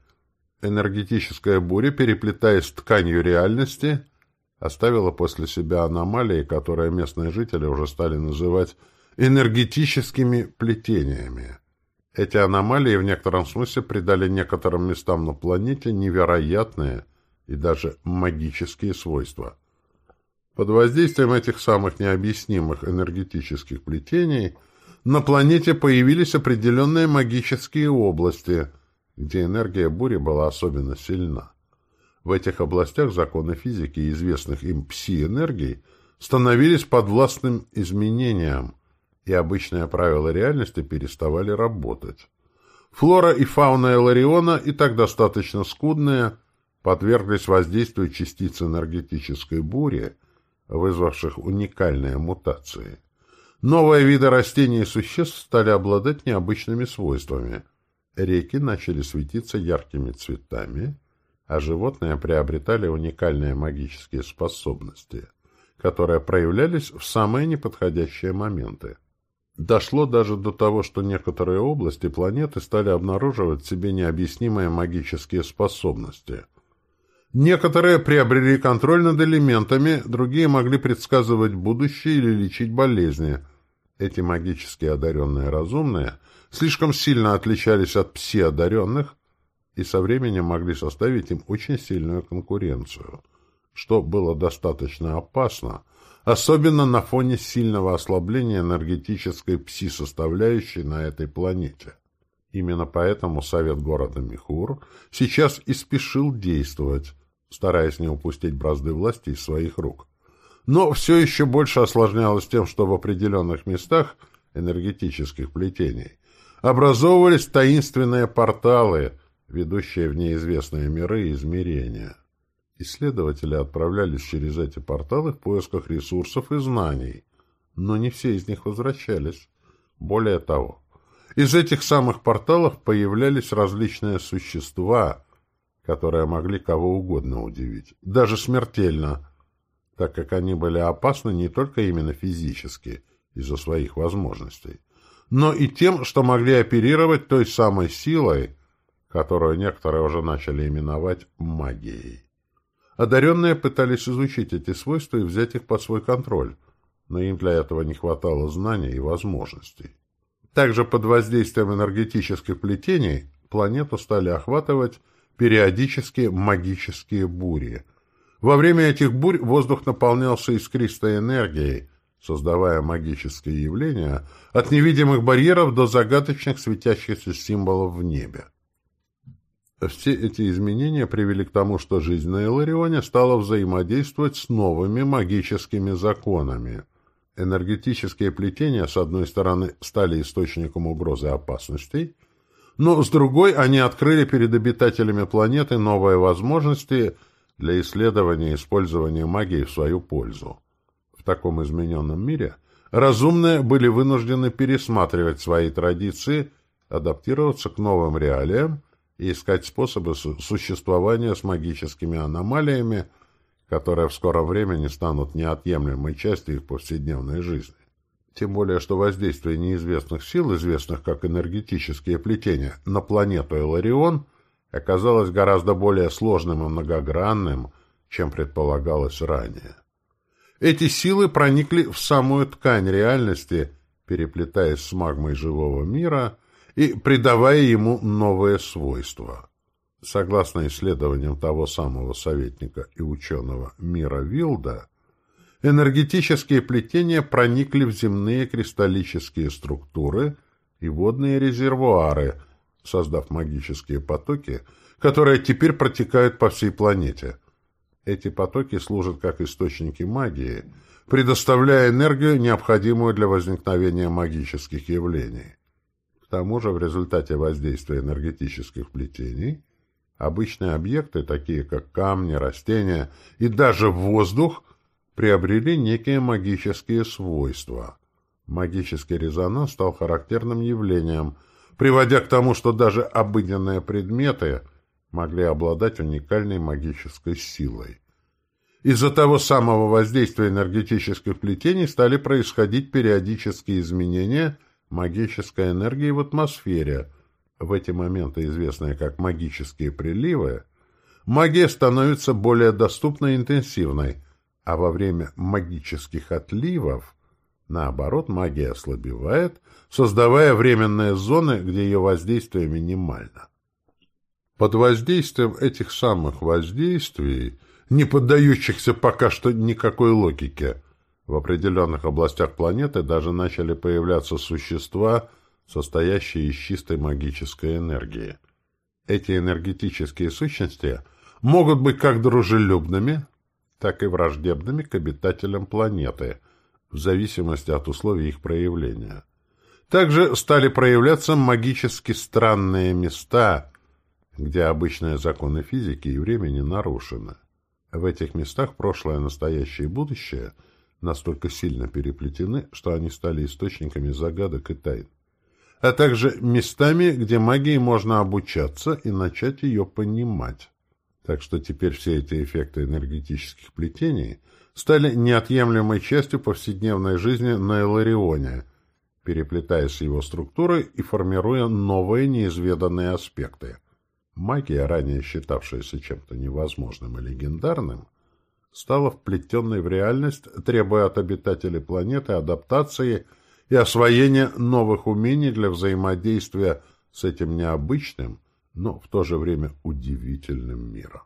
Энергетическая буря, переплетаясь с тканью реальности, оставила после себя аномалии, которые местные жители уже стали называть энергетическими плетениями. Эти аномалии в некотором смысле придали некоторым местам на планете невероятные и даже магические свойства. Под воздействием этих самых необъяснимых энергетических плетений – на планете появились определенные магические области, где энергия бури была особенно сильна. В этих областях законы физики и известных им пси-энергий становились подвластным изменениям, и обычные правила реальности переставали работать. Флора и фауна Элариона, и так достаточно скудные, подверглись воздействию частиц энергетической бури, вызвавших уникальные мутации. Новые виды растений и существ стали обладать необычными свойствами. Реки начали светиться яркими цветами, а животные приобретали уникальные магические способности. которые проявлялись в самые неподходящие моменты. Дошло даже до того, что некоторые области планеты стали обнаруживать в себе необъяснимые магические способности. Некоторые приобрели контроль над элементами, другие могли предсказывать будущее или лечить болезни. Эти магически одаренные разумные слишком сильно отличались от пси-одаренных и со временем могли составить им очень сильную конкуренцию, что было достаточно опасно, особенно на фоне сильного ослабления энергетической пси-составляющей на этой планете. Именно поэтому Совет города Михур сейчас и спешил действовать, стараясь не упустить бразды власти из своих рук. Но все еще больше осложнялось тем, что в определенных местах энергетических плетений образовывались таинственные порталы, ведущие в неизвестные миры и измерения. Исследователи отправлялись через эти порталы в поисках ресурсов и знаний, но не все из них возвращались. Более того, из этих самых порталов появлялись различные существа, которые могли кого угодно удивить, даже смертельно, так как они были опасны не только именно физически, из-за своих возможностей, но и тем, что могли оперировать той самой силой, которую некоторые уже начали именовать магией. Одаренные пытались изучить эти свойства и взять их под свой контроль, но им для этого не хватало знаний и возможностей. Также под воздействием энергетических плетений планету стали охватывать периодические магические бури. Во время этих бурь воздух наполнялся искристой энергией, создавая магические явления от невидимых барьеров до загадочных светящихся символов в небе. Все эти изменения привели к тому, что жизнь на Иларионе стала взаимодействовать с новыми магическими законами. Энергетические плетения, с одной стороны, стали источником угрозы и опасностей, но с другой они открыли перед обитателями планеты новые возможности для исследования и использования магии в свою пользу. В таком измененном мире разумные были вынуждены пересматривать свои традиции, адаптироваться к новым реалиям и искать способы существования с магическими аномалиями, которые в скором времени станут неотъемлемой частью их повседневной жизни. Тем более, что воздействие неизвестных сил, известных как энергетические плетения, на планету Эларион оказалось гораздо более сложным и многогранным, чем предполагалось ранее. Эти силы проникли в самую ткань реальности, переплетаясь с магмой живого мира и придавая ему новые свойства. Согласно исследованиям того самого советника и ученого Мира Вилда, энергетические плетения проникли в земные кристаллические структуры и водные резервуары, создав магические потоки, которые теперь протекают по всей планете. Эти потоки служат как источники магии, предоставляя энергию, необходимую для возникновения магических явлений тому же в результате воздействия энергетических плетений обычные объекты, такие как камни, растения и даже воздух, приобрели некие магические свойства. Магический резонанс стал характерным явлением, приводя к тому, что даже обыденные предметы могли обладать уникальной магической силой. Из-за того самого воздействия энергетических плетений стали происходить периодические изменения – магической энергии в атмосфере, в эти моменты известные как магические приливы, магия становится более доступной и интенсивной, а во время магических отливов, наоборот, магия ослабевает, создавая временные зоны, где ее воздействие минимально. Под воздействием этих самых воздействий, не поддающихся пока что никакой логике, в определенных областях планеты даже начали появляться существа, состоящие из чистой магической энергии. Эти энергетические сущности могут быть как дружелюбными, так и враждебными к обитателям планеты, в зависимости от условий их проявления. Также стали проявляться магически странные места, где обычные законы физики и времени нарушены. В этих местах прошлое, настоящее и будущее – настолько сильно переплетены, что они стали источниками загадок и тайн, а также местами, где магии можно обучаться и начать ее понимать. Так что теперь все эти эффекты энергетических плетений стали неотъемлемой частью повседневной жизни на Эларионе, переплетаясь с его структурой и формируя новые неизведанные аспекты. Магия, ранее считавшаяся чем-то невозможным и легендарным, стала вплетенной в реальность, требуя от обитателей планеты адаптации и освоения новых умений для взаимодействия с этим необычным, но в то же время удивительным миром.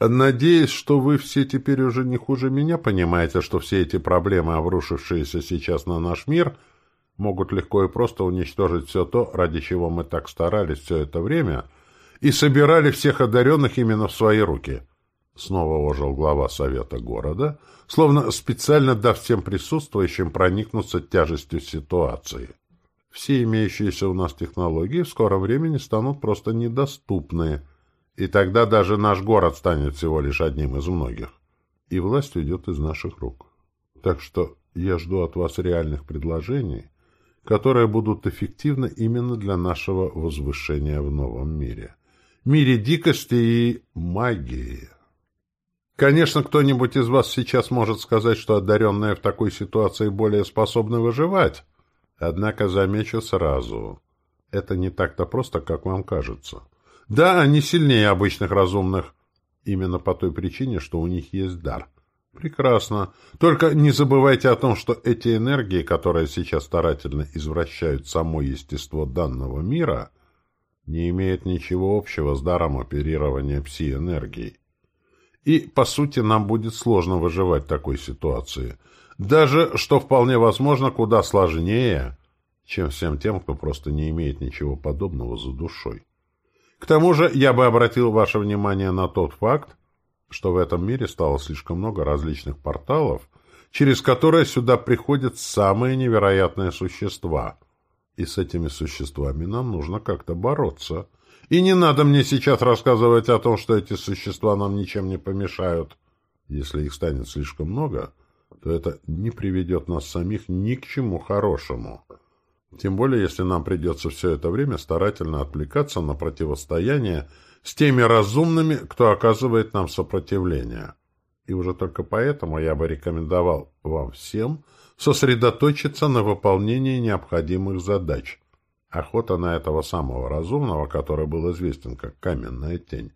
Надеюсь, что вы все теперь уже не хуже меня понимаете, что все эти проблемы, обрушившиеся сейчас на наш мир, могут легко и просто уничтожить все то, ради чего мы так старались все это время, и собирали всех одаренных именно в свои руки. Снова ожил глава совета города, словно специально дав всем присутствующим проникнуться тяжестью ситуации. Все имеющиеся у нас технологии в скором времени станут просто недоступны – и тогда даже наш город станет всего лишь одним из многих. И власть уйдет из наших рук. Так что я жду от вас реальных предложений, которые будут эффективны именно для нашего возвышения в новом мире. Мире дикости и магии. Конечно, кто-нибудь из вас сейчас может сказать, что одаренные в такой ситуации более способны выживать. Однако замечу сразу, это не так-то просто, как вам кажется. Да, они сильнее обычных разумных. Именно по той причине, что у них есть дар. Прекрасно. Только не забывайте о том, что эти энергии, которые сейчас старательно извращают само естество данного мира, не имеют ничего общего с даром оперирования пси-энергией. И, по сути, нам будет сложно выживать в такой ситуации. Даже, что вполне возможно, куда сложнее, чем всем тем, кто просто не имеет ничего подобного за душой. К тому же я бы обратил ваше внимание на тот факт, что в этом мире стало слишком много различных порталов, через которые сюда приходят самые невероятные существа. И с этими существами нам нужно как-то бороться. И не надо мне сейчас рассказывать о том, что эти существа нам ничем не помешают. Если их станет слишком много, то это не приведет нас самих ни к чему хорошему. Тем более, если нам придется все это время старательно отвлекаться на противостояние с теми разумными, кто оказывает нам сопротивление. И уже только поэтому я бы рекомендовал вам всем сосредоточиться на выполнении необходимых задач. Охота на этого самого разумного, который был известен как каменная тень,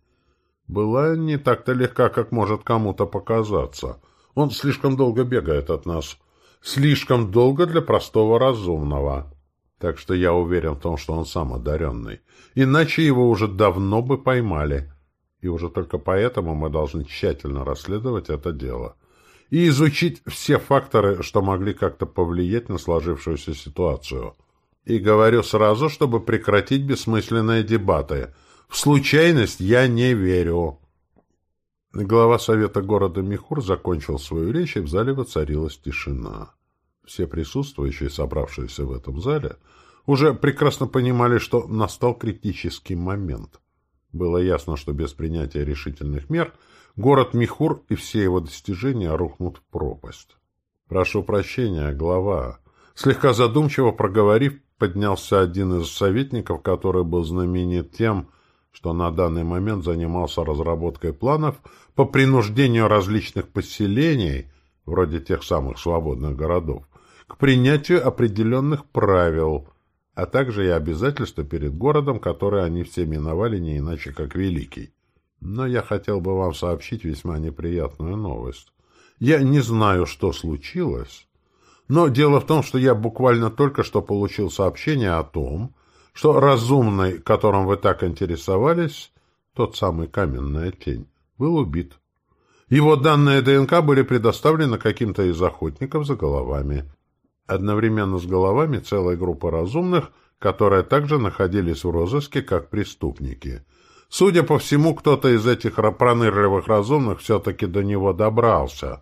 была не так-то легка, как может кому-то показаться. Он слишком долго бегает от нас. Слишком долго для простого разумного. Так что я уверен в том, что он сам одаренный. Иначе его уже давно бы поймали. И уже только поэтому мы должны тщательно расследовать это дело. И изучить все факторы, что могли как-то повлиять на сложившуюся ситуацию. И говорю сразу, чтобы прекратить бессмысленные дебаты. В случайность я не верю. Глава совета города Михур закончил свою речь, и в зале воцарилась тишина. Все присутствующие, собравшиеся в этом зале, уже прекрасно понимали, что настал критический момент. Было ясно, что без принятия решительных мер город Михур и все его достижения рухнут в пропасть. «Прошу прощения, глава». Слегка задумчиво проговорив, поднялся один из советников, который был знаменит тем, что на данный момент занимался разработкой планов по принуждению различных поселений, вроде тех самых свободных городов, к принятию определенных правил, а также и обязательства перед городом, которые они все миновали не иначе, как Великий. Но я хотел бы вам сообщить весьма неприятную новость. Я не знаю, что случилось, но дело в том, что я буквально только что получил сообщение о том, что разумный, которым вы так интересовались, тот самый каменная тень, был убит. Его данные ДНК были предоставлены каким-то из охотников за головами одновременно с головами целой группы разумных, которые также находились в розыске как преступники. Судя по всему, кто-то из этих пронырливых разумных все-таки до него добрался.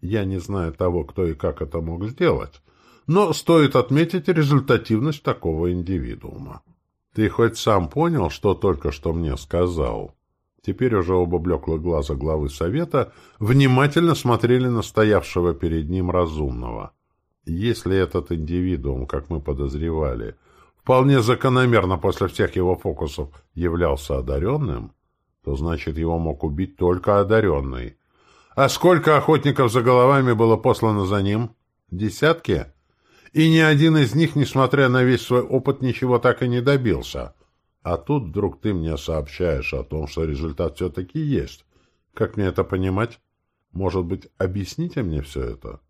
Я не знаю того, кто и как это мог сделать, но стоит отметить результативность такого индивидуума. Ты хоть сам понял, что только что мне сказал?» Теперь уже оба блеклых глаза главы совета внимательно смотрели на стоявшего перед ним разумного. Если этот индивидуум, как мы подозревали, вполне закономерно после всех его фокусов являлся одаренным, то значит его мог убить только одаренный. А сколько охотников за головами было послано за ним? Десятки? И ни один из них, несмотря на весь свой опыт, ничего так и не добился. А тут вдруг ты мне сообщаешь о том, что результат все-таки есть. Как мне это понимать? Может быть, объясните мне все это?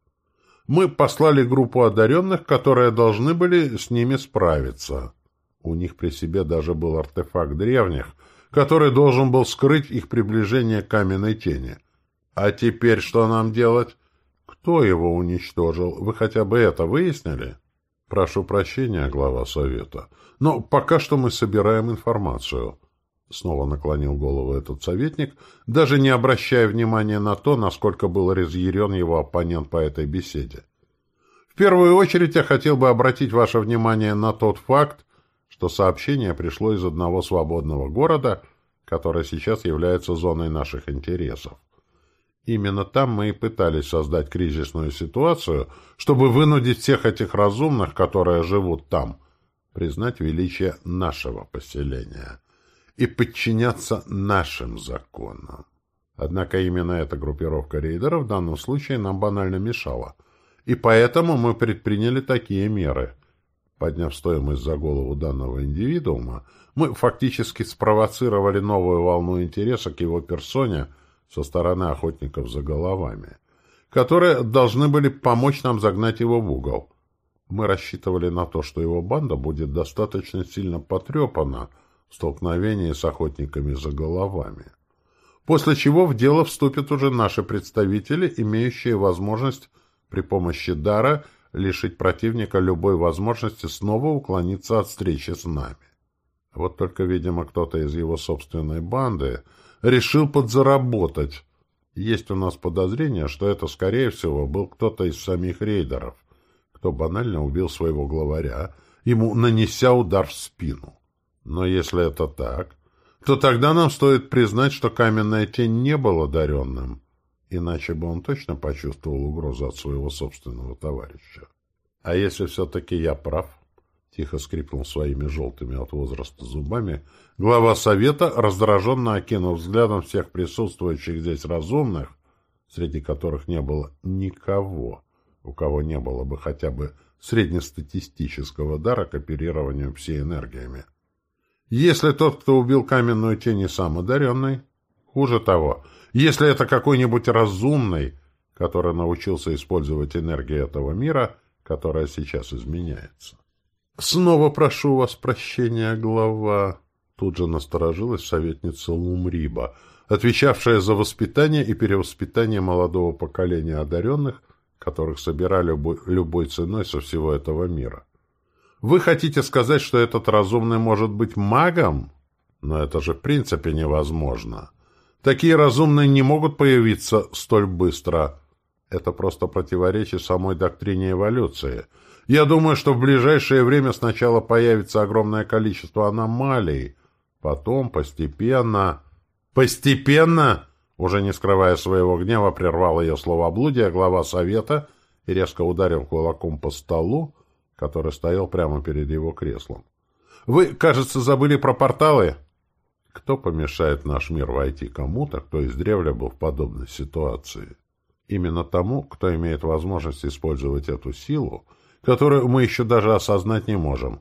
Мы послали группу одаренных, которые должны были с ними справиться. У них при себе даже был артефакт древних, который должен был скрыть их приближение к каменной тени. А теперь что нам делать? Кто его уничтожил? Вы хотя бы это выяснили? Прошу прощения, глава совета, но пока что мы собираем информацию. Снова наклонил голову этот советник, даже не обращая внимания на то, насколько был разъярен его оппонент по этой беседе. В первую очередь я хотел бы обратить ваше внимание на тот факт, что сообщение пришло из одного свободного города, который сейчас является зоной наших интересов. Именно там мы и пытались создать кризисную ситуацию, чтобы вынудить всех этих разумных, которые живут там, признать величие нашего поселения и подчиняться нашим законам. Однако именно эта группировка рейдеров в данном случае нам банально мешала. И поэтому мы предприняли такие меры. Подняв стоимость за голову данного индивидуума, мы фактически спровоцировали новую волну интереса к его персоне – со стороны охотников за головами, которые должны были помочь нам загнать его в угол. Мы рассчитывали на то, что его банда будет достаточно сильно потрепана в столкновении с охотниками за головами. После чего в дело вступят уже наши представители, имеющие возможность при помощи дара лишить противника любой возможности снова уклониться от встречи с нами. Вот только, видимо, кто-то из его собственной банды решил подзаработать. Есть у нас подозрение, что это, скорее всего, был кто-то из самих рейдеров, кто банально убил своего главаря, ему нанеся удар в спину. Но если это так, то тогда нам стоит признать, что каменная тень не был одаренным, иначе бы он точно почувствовал угрозу от своего собственного товарища. А если все-таки я прав, тихо скрипнул своими желтыми от возраста зубами, глава совета, раздраженно окинув взглядом всех присутствующих здесь разумных, среди которых не было никого, у кого не было бы хотя бы среднестатистического дара к оперированию пси-энергиями. Если тот, кто убил каменную тень, не сам одаренный, хуже того, если это какой-нибудь разумный, который научился использовать энергию этого мира, которая сейчас изменяется. «Снова прошу вас прощения, глава!» Тут же насторожилась советница Лумриба, отвечавшая за воспитание и перевоспитание молодого поколения одаренных, которых собирали любой, любой ценой со всего этого мира. «Вы хотите сказать, что этот разумный может быть магом? Но это же в принципе невозможно. Такие разумные не могут появиться столь быстро. Это просто противоречит самой доктрине эволюции». Я думаю, что в ближайшее время сначала появится огромное количество аномалий, потом постепенно... Постепенно, уже не скрывая своего гнева, прервал ее словоблудие глава совета и резко ударил кулаком по столу, который стоял прямо перед его креслом. «Вы, кажется, забыли про порталы?» Кто помешает наш мир войти кому-то, кто издревле был в подобной ситуации? Именно тому, кто имеет возможность использовать эту силу, которую мы еще даже осознать не можем.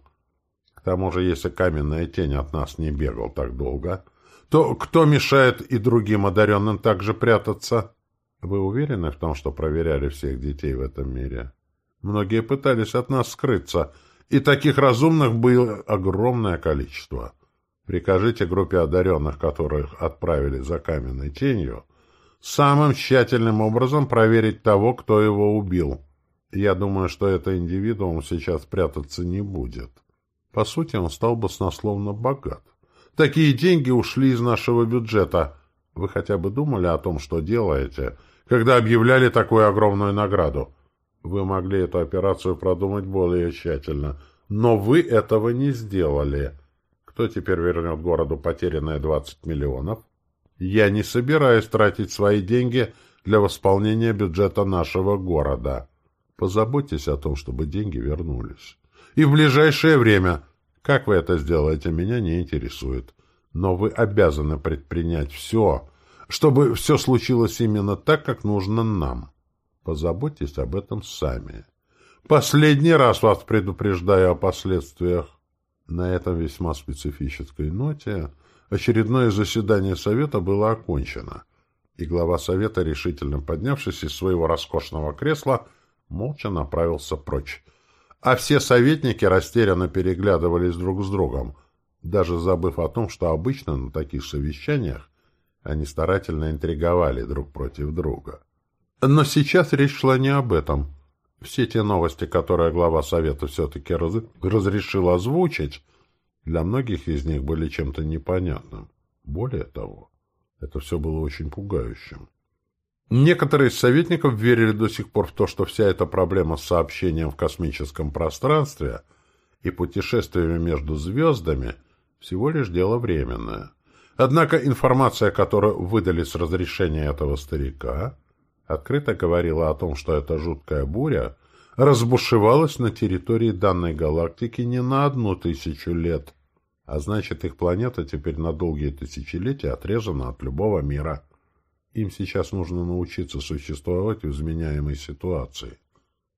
К тому же, если каменная тень от нас не бегал так долго, то кто мешает и другим одаренным также прятаться? Вы уверены в том, что проверяли всех детей в этом мире? Многие пытались от нас скрыться, и таких разумных было огромное количество. Прикажите группе одаренных, которых отправили за каменной тенью, самым тщательным образом проверить того, кто его убил. Я думаю, что это индивидуум сейчас прятаться не будет. По сути, он стал бы снословно богат. Такие деньги ушли из нашего бюджета. Вы хотя бы думали о том, что делаете, когда объявляли такую огромную награду? Вы могли эту операцию продумать более тщательно, но вы этого не сделали. Кто теперь вернет городу потерянные 20 миллионов? Я не собираюсь тратить свои деньги для восполнения бюджета нашего города. Позаботьтесь о том, чтобы деньги вернулись. И в ближайшее время. Как вы это сделаете, меня не интересует. Но вы обязаны предпринять все, чтобы все случилось именно так, как нужно нам. Позаботьтесь об этом сами. Последний раз вас предупреждаю о последствиях. На этом весьма специфической ноте очередное заседание Совета было окончено, и глава Совета, решительно поднявшись из своего роскошного кресла, молча направился прочь. А все советники растерянно переглядывались друг с другом, даже забыв о том, что обычно на таких совещаниях они старательно интриговали друг против друга. Но сейчас речь шла не об этом. Все те новости, которые глава Совета все-таки раз... разрешил озвучить, для многих из них были чем-то непонятным. Более того, это все было очень пугающим. Некоторые из советников верили до сих пор в то, что вся эта проблема с сообщением в космическом пространстве и путешествиями между звездами всего лишь дело временное. Однако информация, которую выдали с разрешения этого старика, открыто говорила о том, что эта жуткая буря разбушевалась на территории данной галактики не на одну тысячу лет, а значит, их планета теперь на долгие тысячелетия отрезана от любого мира. Им сейчас нужно научиться существовать в изменяемой ситуации.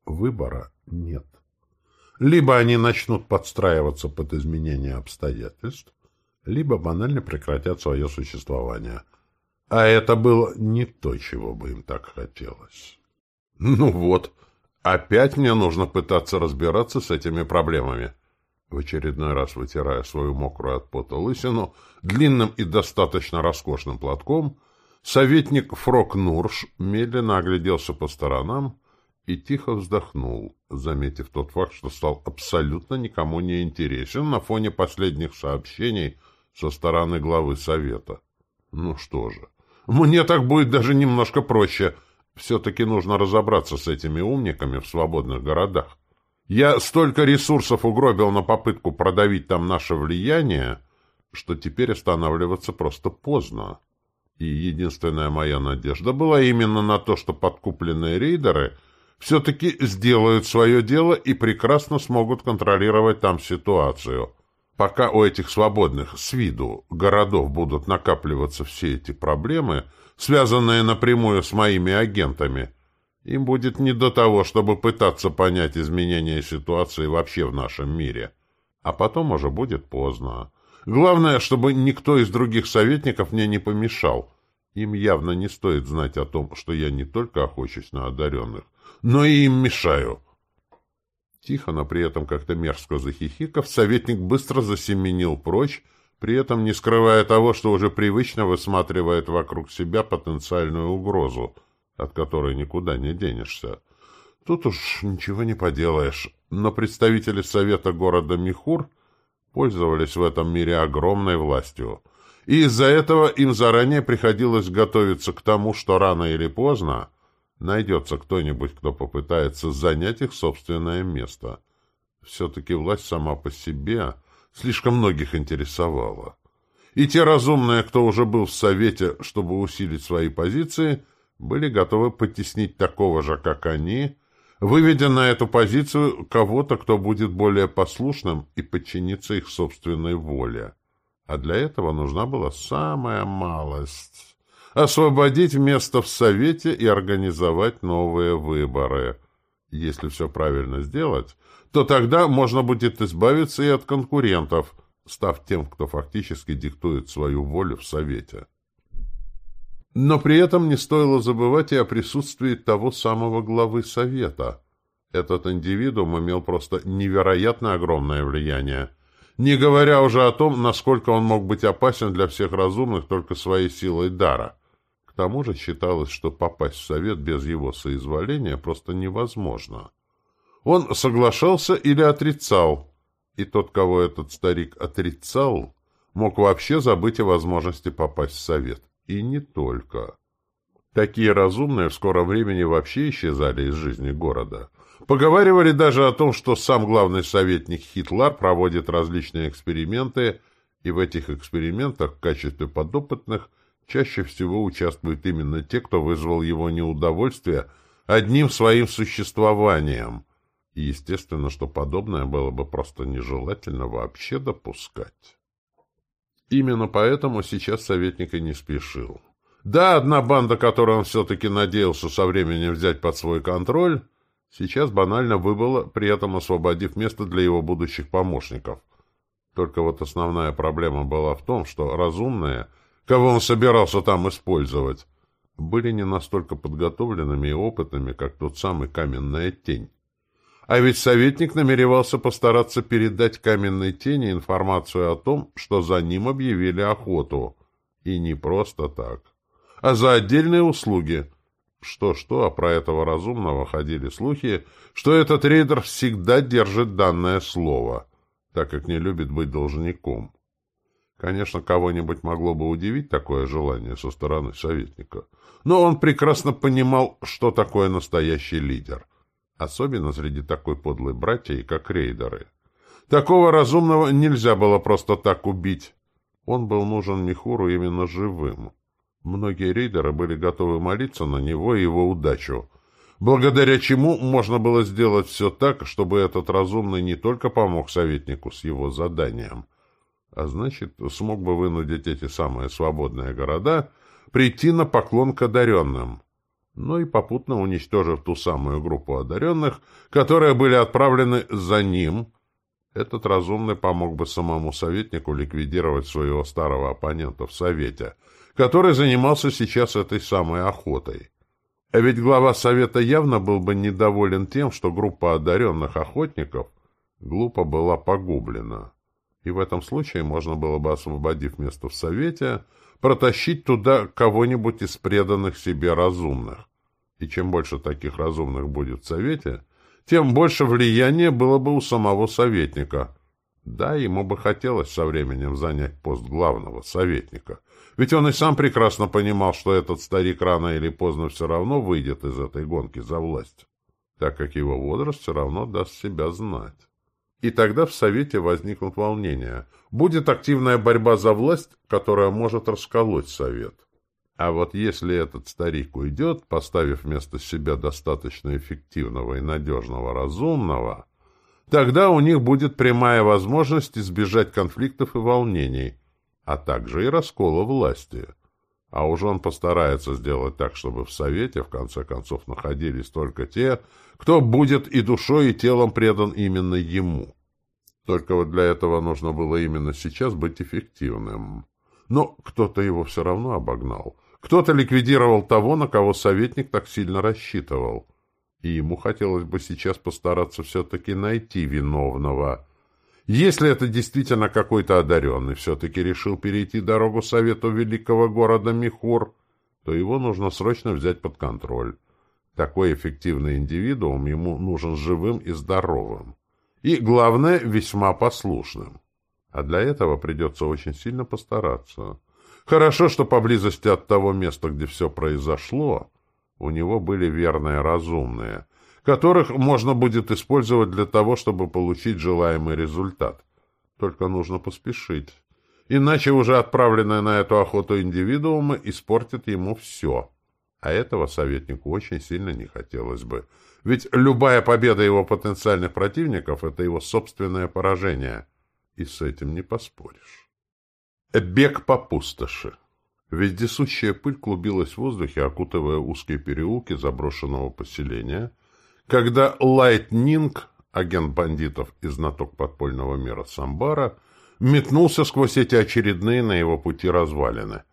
Выбора нет. Либо они начнут подстраиваться под изменение обстоятельств, либо банально прекратят свое существование. А это было не то, чего бы им так хотелось. Ну вот, опять мне нужно пытаться разбираться с этими проблемами. В очередной раз вытирая свою мокрую от пота лысину длинным и достаточно роскошным платком, советник Фрок Нурш медленно огляделся по сторонам и тихо вздохнул, заметив тот факт, что стал абсолютно никому не интересен на фоне последних сообщений со стороны главы совета. Ну что же, мне так будет даже немножко проще. Все-таки нужно разобраться с этими умниками в свободных городах. Я столько ресурсов угробил на попытку продавить там наше влияние, что теперь останавливаться просто поздно. И единственная моя надежда была именно на то, что подкупленные рейдеры все-таки сделают свое дело и прекрасно смогут контролировать там ситуацию. Пока у этих свободных, с виду, городов будут накапливаться все эти проблемы, связанные напрямую с моими агентами, им будет не до того, чтобы пытаться понять изменения ситуации вообще в нашем мире. А потом уже будет поздно. Главное, чтобы никто из других советников мне не помешал. Им явно не стоит знать о том, что я не только охочусь на одаренных, но и им мешаю. Тихо, но при этом как-то мерзко захихиков, советник быстро засеменил прочь, при этом не скрывая того, что уже привычно высматривает вокруг себя потенциальную угрозу, от которой никуда не денешься. Тут уж ничего не поделаешь, но представители совета города Михур пользовались в этом мире огромной властью, и из-за этого им заранее приходилось готовиться к тому, что рано или поздно найдется кто-нибудь, кто попытается занять их собственное место. Все-таки власть сама по себе слишком многих интересовала. И те разумные, кто уже был в Совете, чтобы усилить свои позиции, были готовы потеснить такого же, как они, выведя на эту позицию кого-то, кто будет более послушным и подчиниться их собственной воле. А для этого нужна была самая малость освободить место в Совете и организовать новые выборы. Если все правильно сделать, то тогда можно будет избавиться и от конкурентов, став тем, кто фактически диктует свою волю в Совете. Но при этом не стоило забывать и о присутствии того самого главы Совета. Этот индивидуум имел просто невероятно огромное влияние, не говоря уже о том, насколько он мог быть опасен для всех разумных только своей силой дара тому же считалось, что попасть в совет без его соизволения просто невозможно. Он соглашался или отрицал, и тот, кого этот старик отрицал, мог вообще забыть о возможности попасть в совет. И не только. Такие разумные в скором времени вообще исчезали из жизни города. Поговаривали даже о том, что сам главный советник Хитлар проводит различные эксперименты, и в этих экспериментах в качестве подопытных Чаще всего участвуют именно те, кто вызвал его неудовольствие одним своим существованием. И естественно, что подобное было бы просто нежелательно вообще допускать. Именно поэтому сейчас советник и не спешил. Да, одна банда, которую он все-таки надеялся со временем взять под свой контроль, сейчас банально выбыла, при этом освободив место для его будущих помощников. Только вот основная проблема была в том, что разумные, кого он собирался там использовать, были не настолько подготовленными и опытными, как тот самый каменная тень. А ведь советник намеревался постараться передать каменной тени информацию о том, что за ним объявили охоту. И не просто так, а за отдельные услуги. Что-что, а про этого разумного ходили слухи, что этот рейдер всегда держит данное слово, так как не любит быть должником. Конечно, кого-нибудь могло бы удивить такое желание со стороны советника, но он прекрасно понимал, что такое настоящий лидер — Особенно среди такой подлой братьей, как рейдеры. Такого разумного нельзя было просто так убить. Он был нужен Михуру именно живым. Многие рейдеры были готовы молиться на него и его удачу, благодаря чему можно было сделать все так, чтобы этот разумный не только помог советнику с его заданием, а значит, смог бы вынудить эти самые свободные города прийти на поклон к одаренным но и попутно уничтожив ту самую группу одаренных, которые были отправлены за ним, этот разумный помог бы самому советнику ликвидировать своего старого оппонента в Совете, который занимался сейчас этой самой охотой. А ведь глава Совета явно был бы недоволен тем, что группа одаренных охотников глупо была погублена. И в этом случае можно было бы, освободив место в Совете, протащить туда кого-нибудь из преданных себе разумных. И чем больше таких разумных будет в Совете, тем больше влияния было бы у самого советника. Да, ему бы хотелось со временем занять пост главного советника. Ведь он и сам прекрасно понимал, что этот старик рано или поздно все равно выйдет из этой гонки за власть, так как его возраст все равно даст себя знать. И тогда в Совете возникнут волнения. Будет активная борьба за власть, которая может расколоть Совет. А вот если этот старик уйдет, поставив вместо себя достаточно эффективного и надежного разумного, тогда у них будет прямая возможность избежать конфликтов и волнений, а также и раскола власти. А уж он постарается сделать так, чтобы в Совете, в конце концов, находились только те, кто будет и душой, и телом предан именно ему. Только вот для этого нужно было именно сейчас быть эффективным. Но кто-то его все равно обогнал — кто-то ликвидировал того, на кого советник так сильно рассчитывал. И ему хотелось бы сейчас постараться все-таки найти виновного. Если это действительно какой-то одаренный все-таки решил перейти дорогу совету великого города Михур, то его нужно срочно взять под контроль. Такой эффективный индивидуум ему нужен живым и здоровым. И, главное, весьма послушным. А для этого придется очень сильно постараться. Хорошо, что поблизости от того места, где все произошло, у него были верные разумные, которых можно будет использовать для того, чтобы получить желаемый результат. Только нужно поспешить. Иначе уже отправленные на эту охоту индивидуумы испортят ему все. А этого советнику очень сильно не хотелось бы. Ведь любая победа его потенциальных противников — это его собственное поражение. И с этим не поспоришь. Бег по пустоши. Вездесущая пыль клубилась в воздухе, окутывая узкие переулки заброшенного поселения, когда Лайтнинг, агент бандитов и знаток подпольного мира Самбара, метнулся сквозь эти очередные на его пути развалины.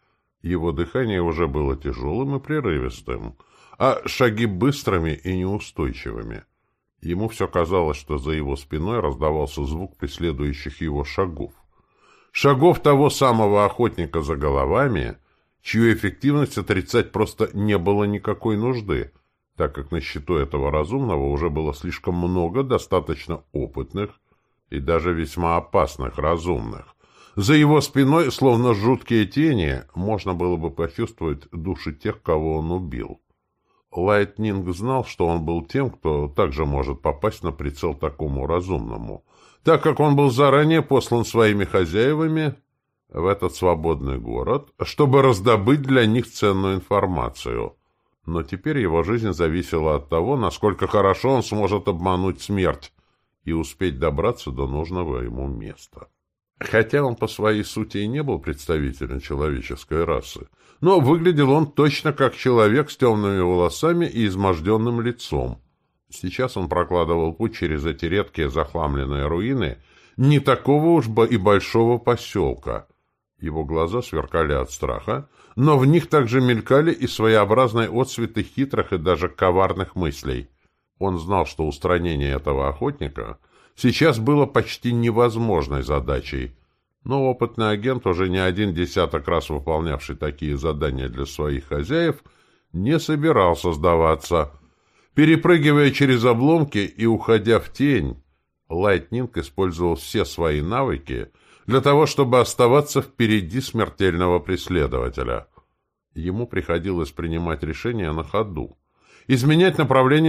Его дыхание уже было тяжелым и прерывистым, а шаги быстрыми и неустойчивыми. Ему все казалось, что за его спиной раздавался звук преследующих его шагов шагов того самого охотника за головами, чью эффективность отрицать просто не было никакой нужды, так как на счету этого разумного уже было слишком много достаточно опытных и даже весьма опасных разумных. За его спиной, словно жуткие тени, можно было бы почувствовать души тех, кого он убил. Лайтнинг знал, что он был тем, кто также может попасть на прицел такому разумному — так как он был заранее послан своими хозяевами в этот свободный город, чтобы раздобыть для них ценную информацию. Но теперь его жизнь зависела от того, насколько хорошо он сможет обмануть смерть и успеть добраться до нужного ему места. Хотя он по своей сути и не был представителем человеческой расы, но выглядел он точно как человек с темными волосами и изможденным лицом. Сейчас он прокладывал путь через эти редкие захламленные руины не такого уж бы и большого поселка. Его глаза сверкали от страха, но в них также мелькали и своеобразные отсветы хитрых и даже коварных мыслей. Он знал, что устранение этого охотника сейчас было почти невозможной задачей, но опытный агент, уже не один десяток раз выполнявший такие задания для своих хозяев, не собирался сдаваться — Перепрыгивая через обломки и уходя в тень, Лайтнинг использовал все свои навыки для того, чтобы оставаться впереди смертельного преследователя. Ему приходилось принимать решения на ходу, изменять направление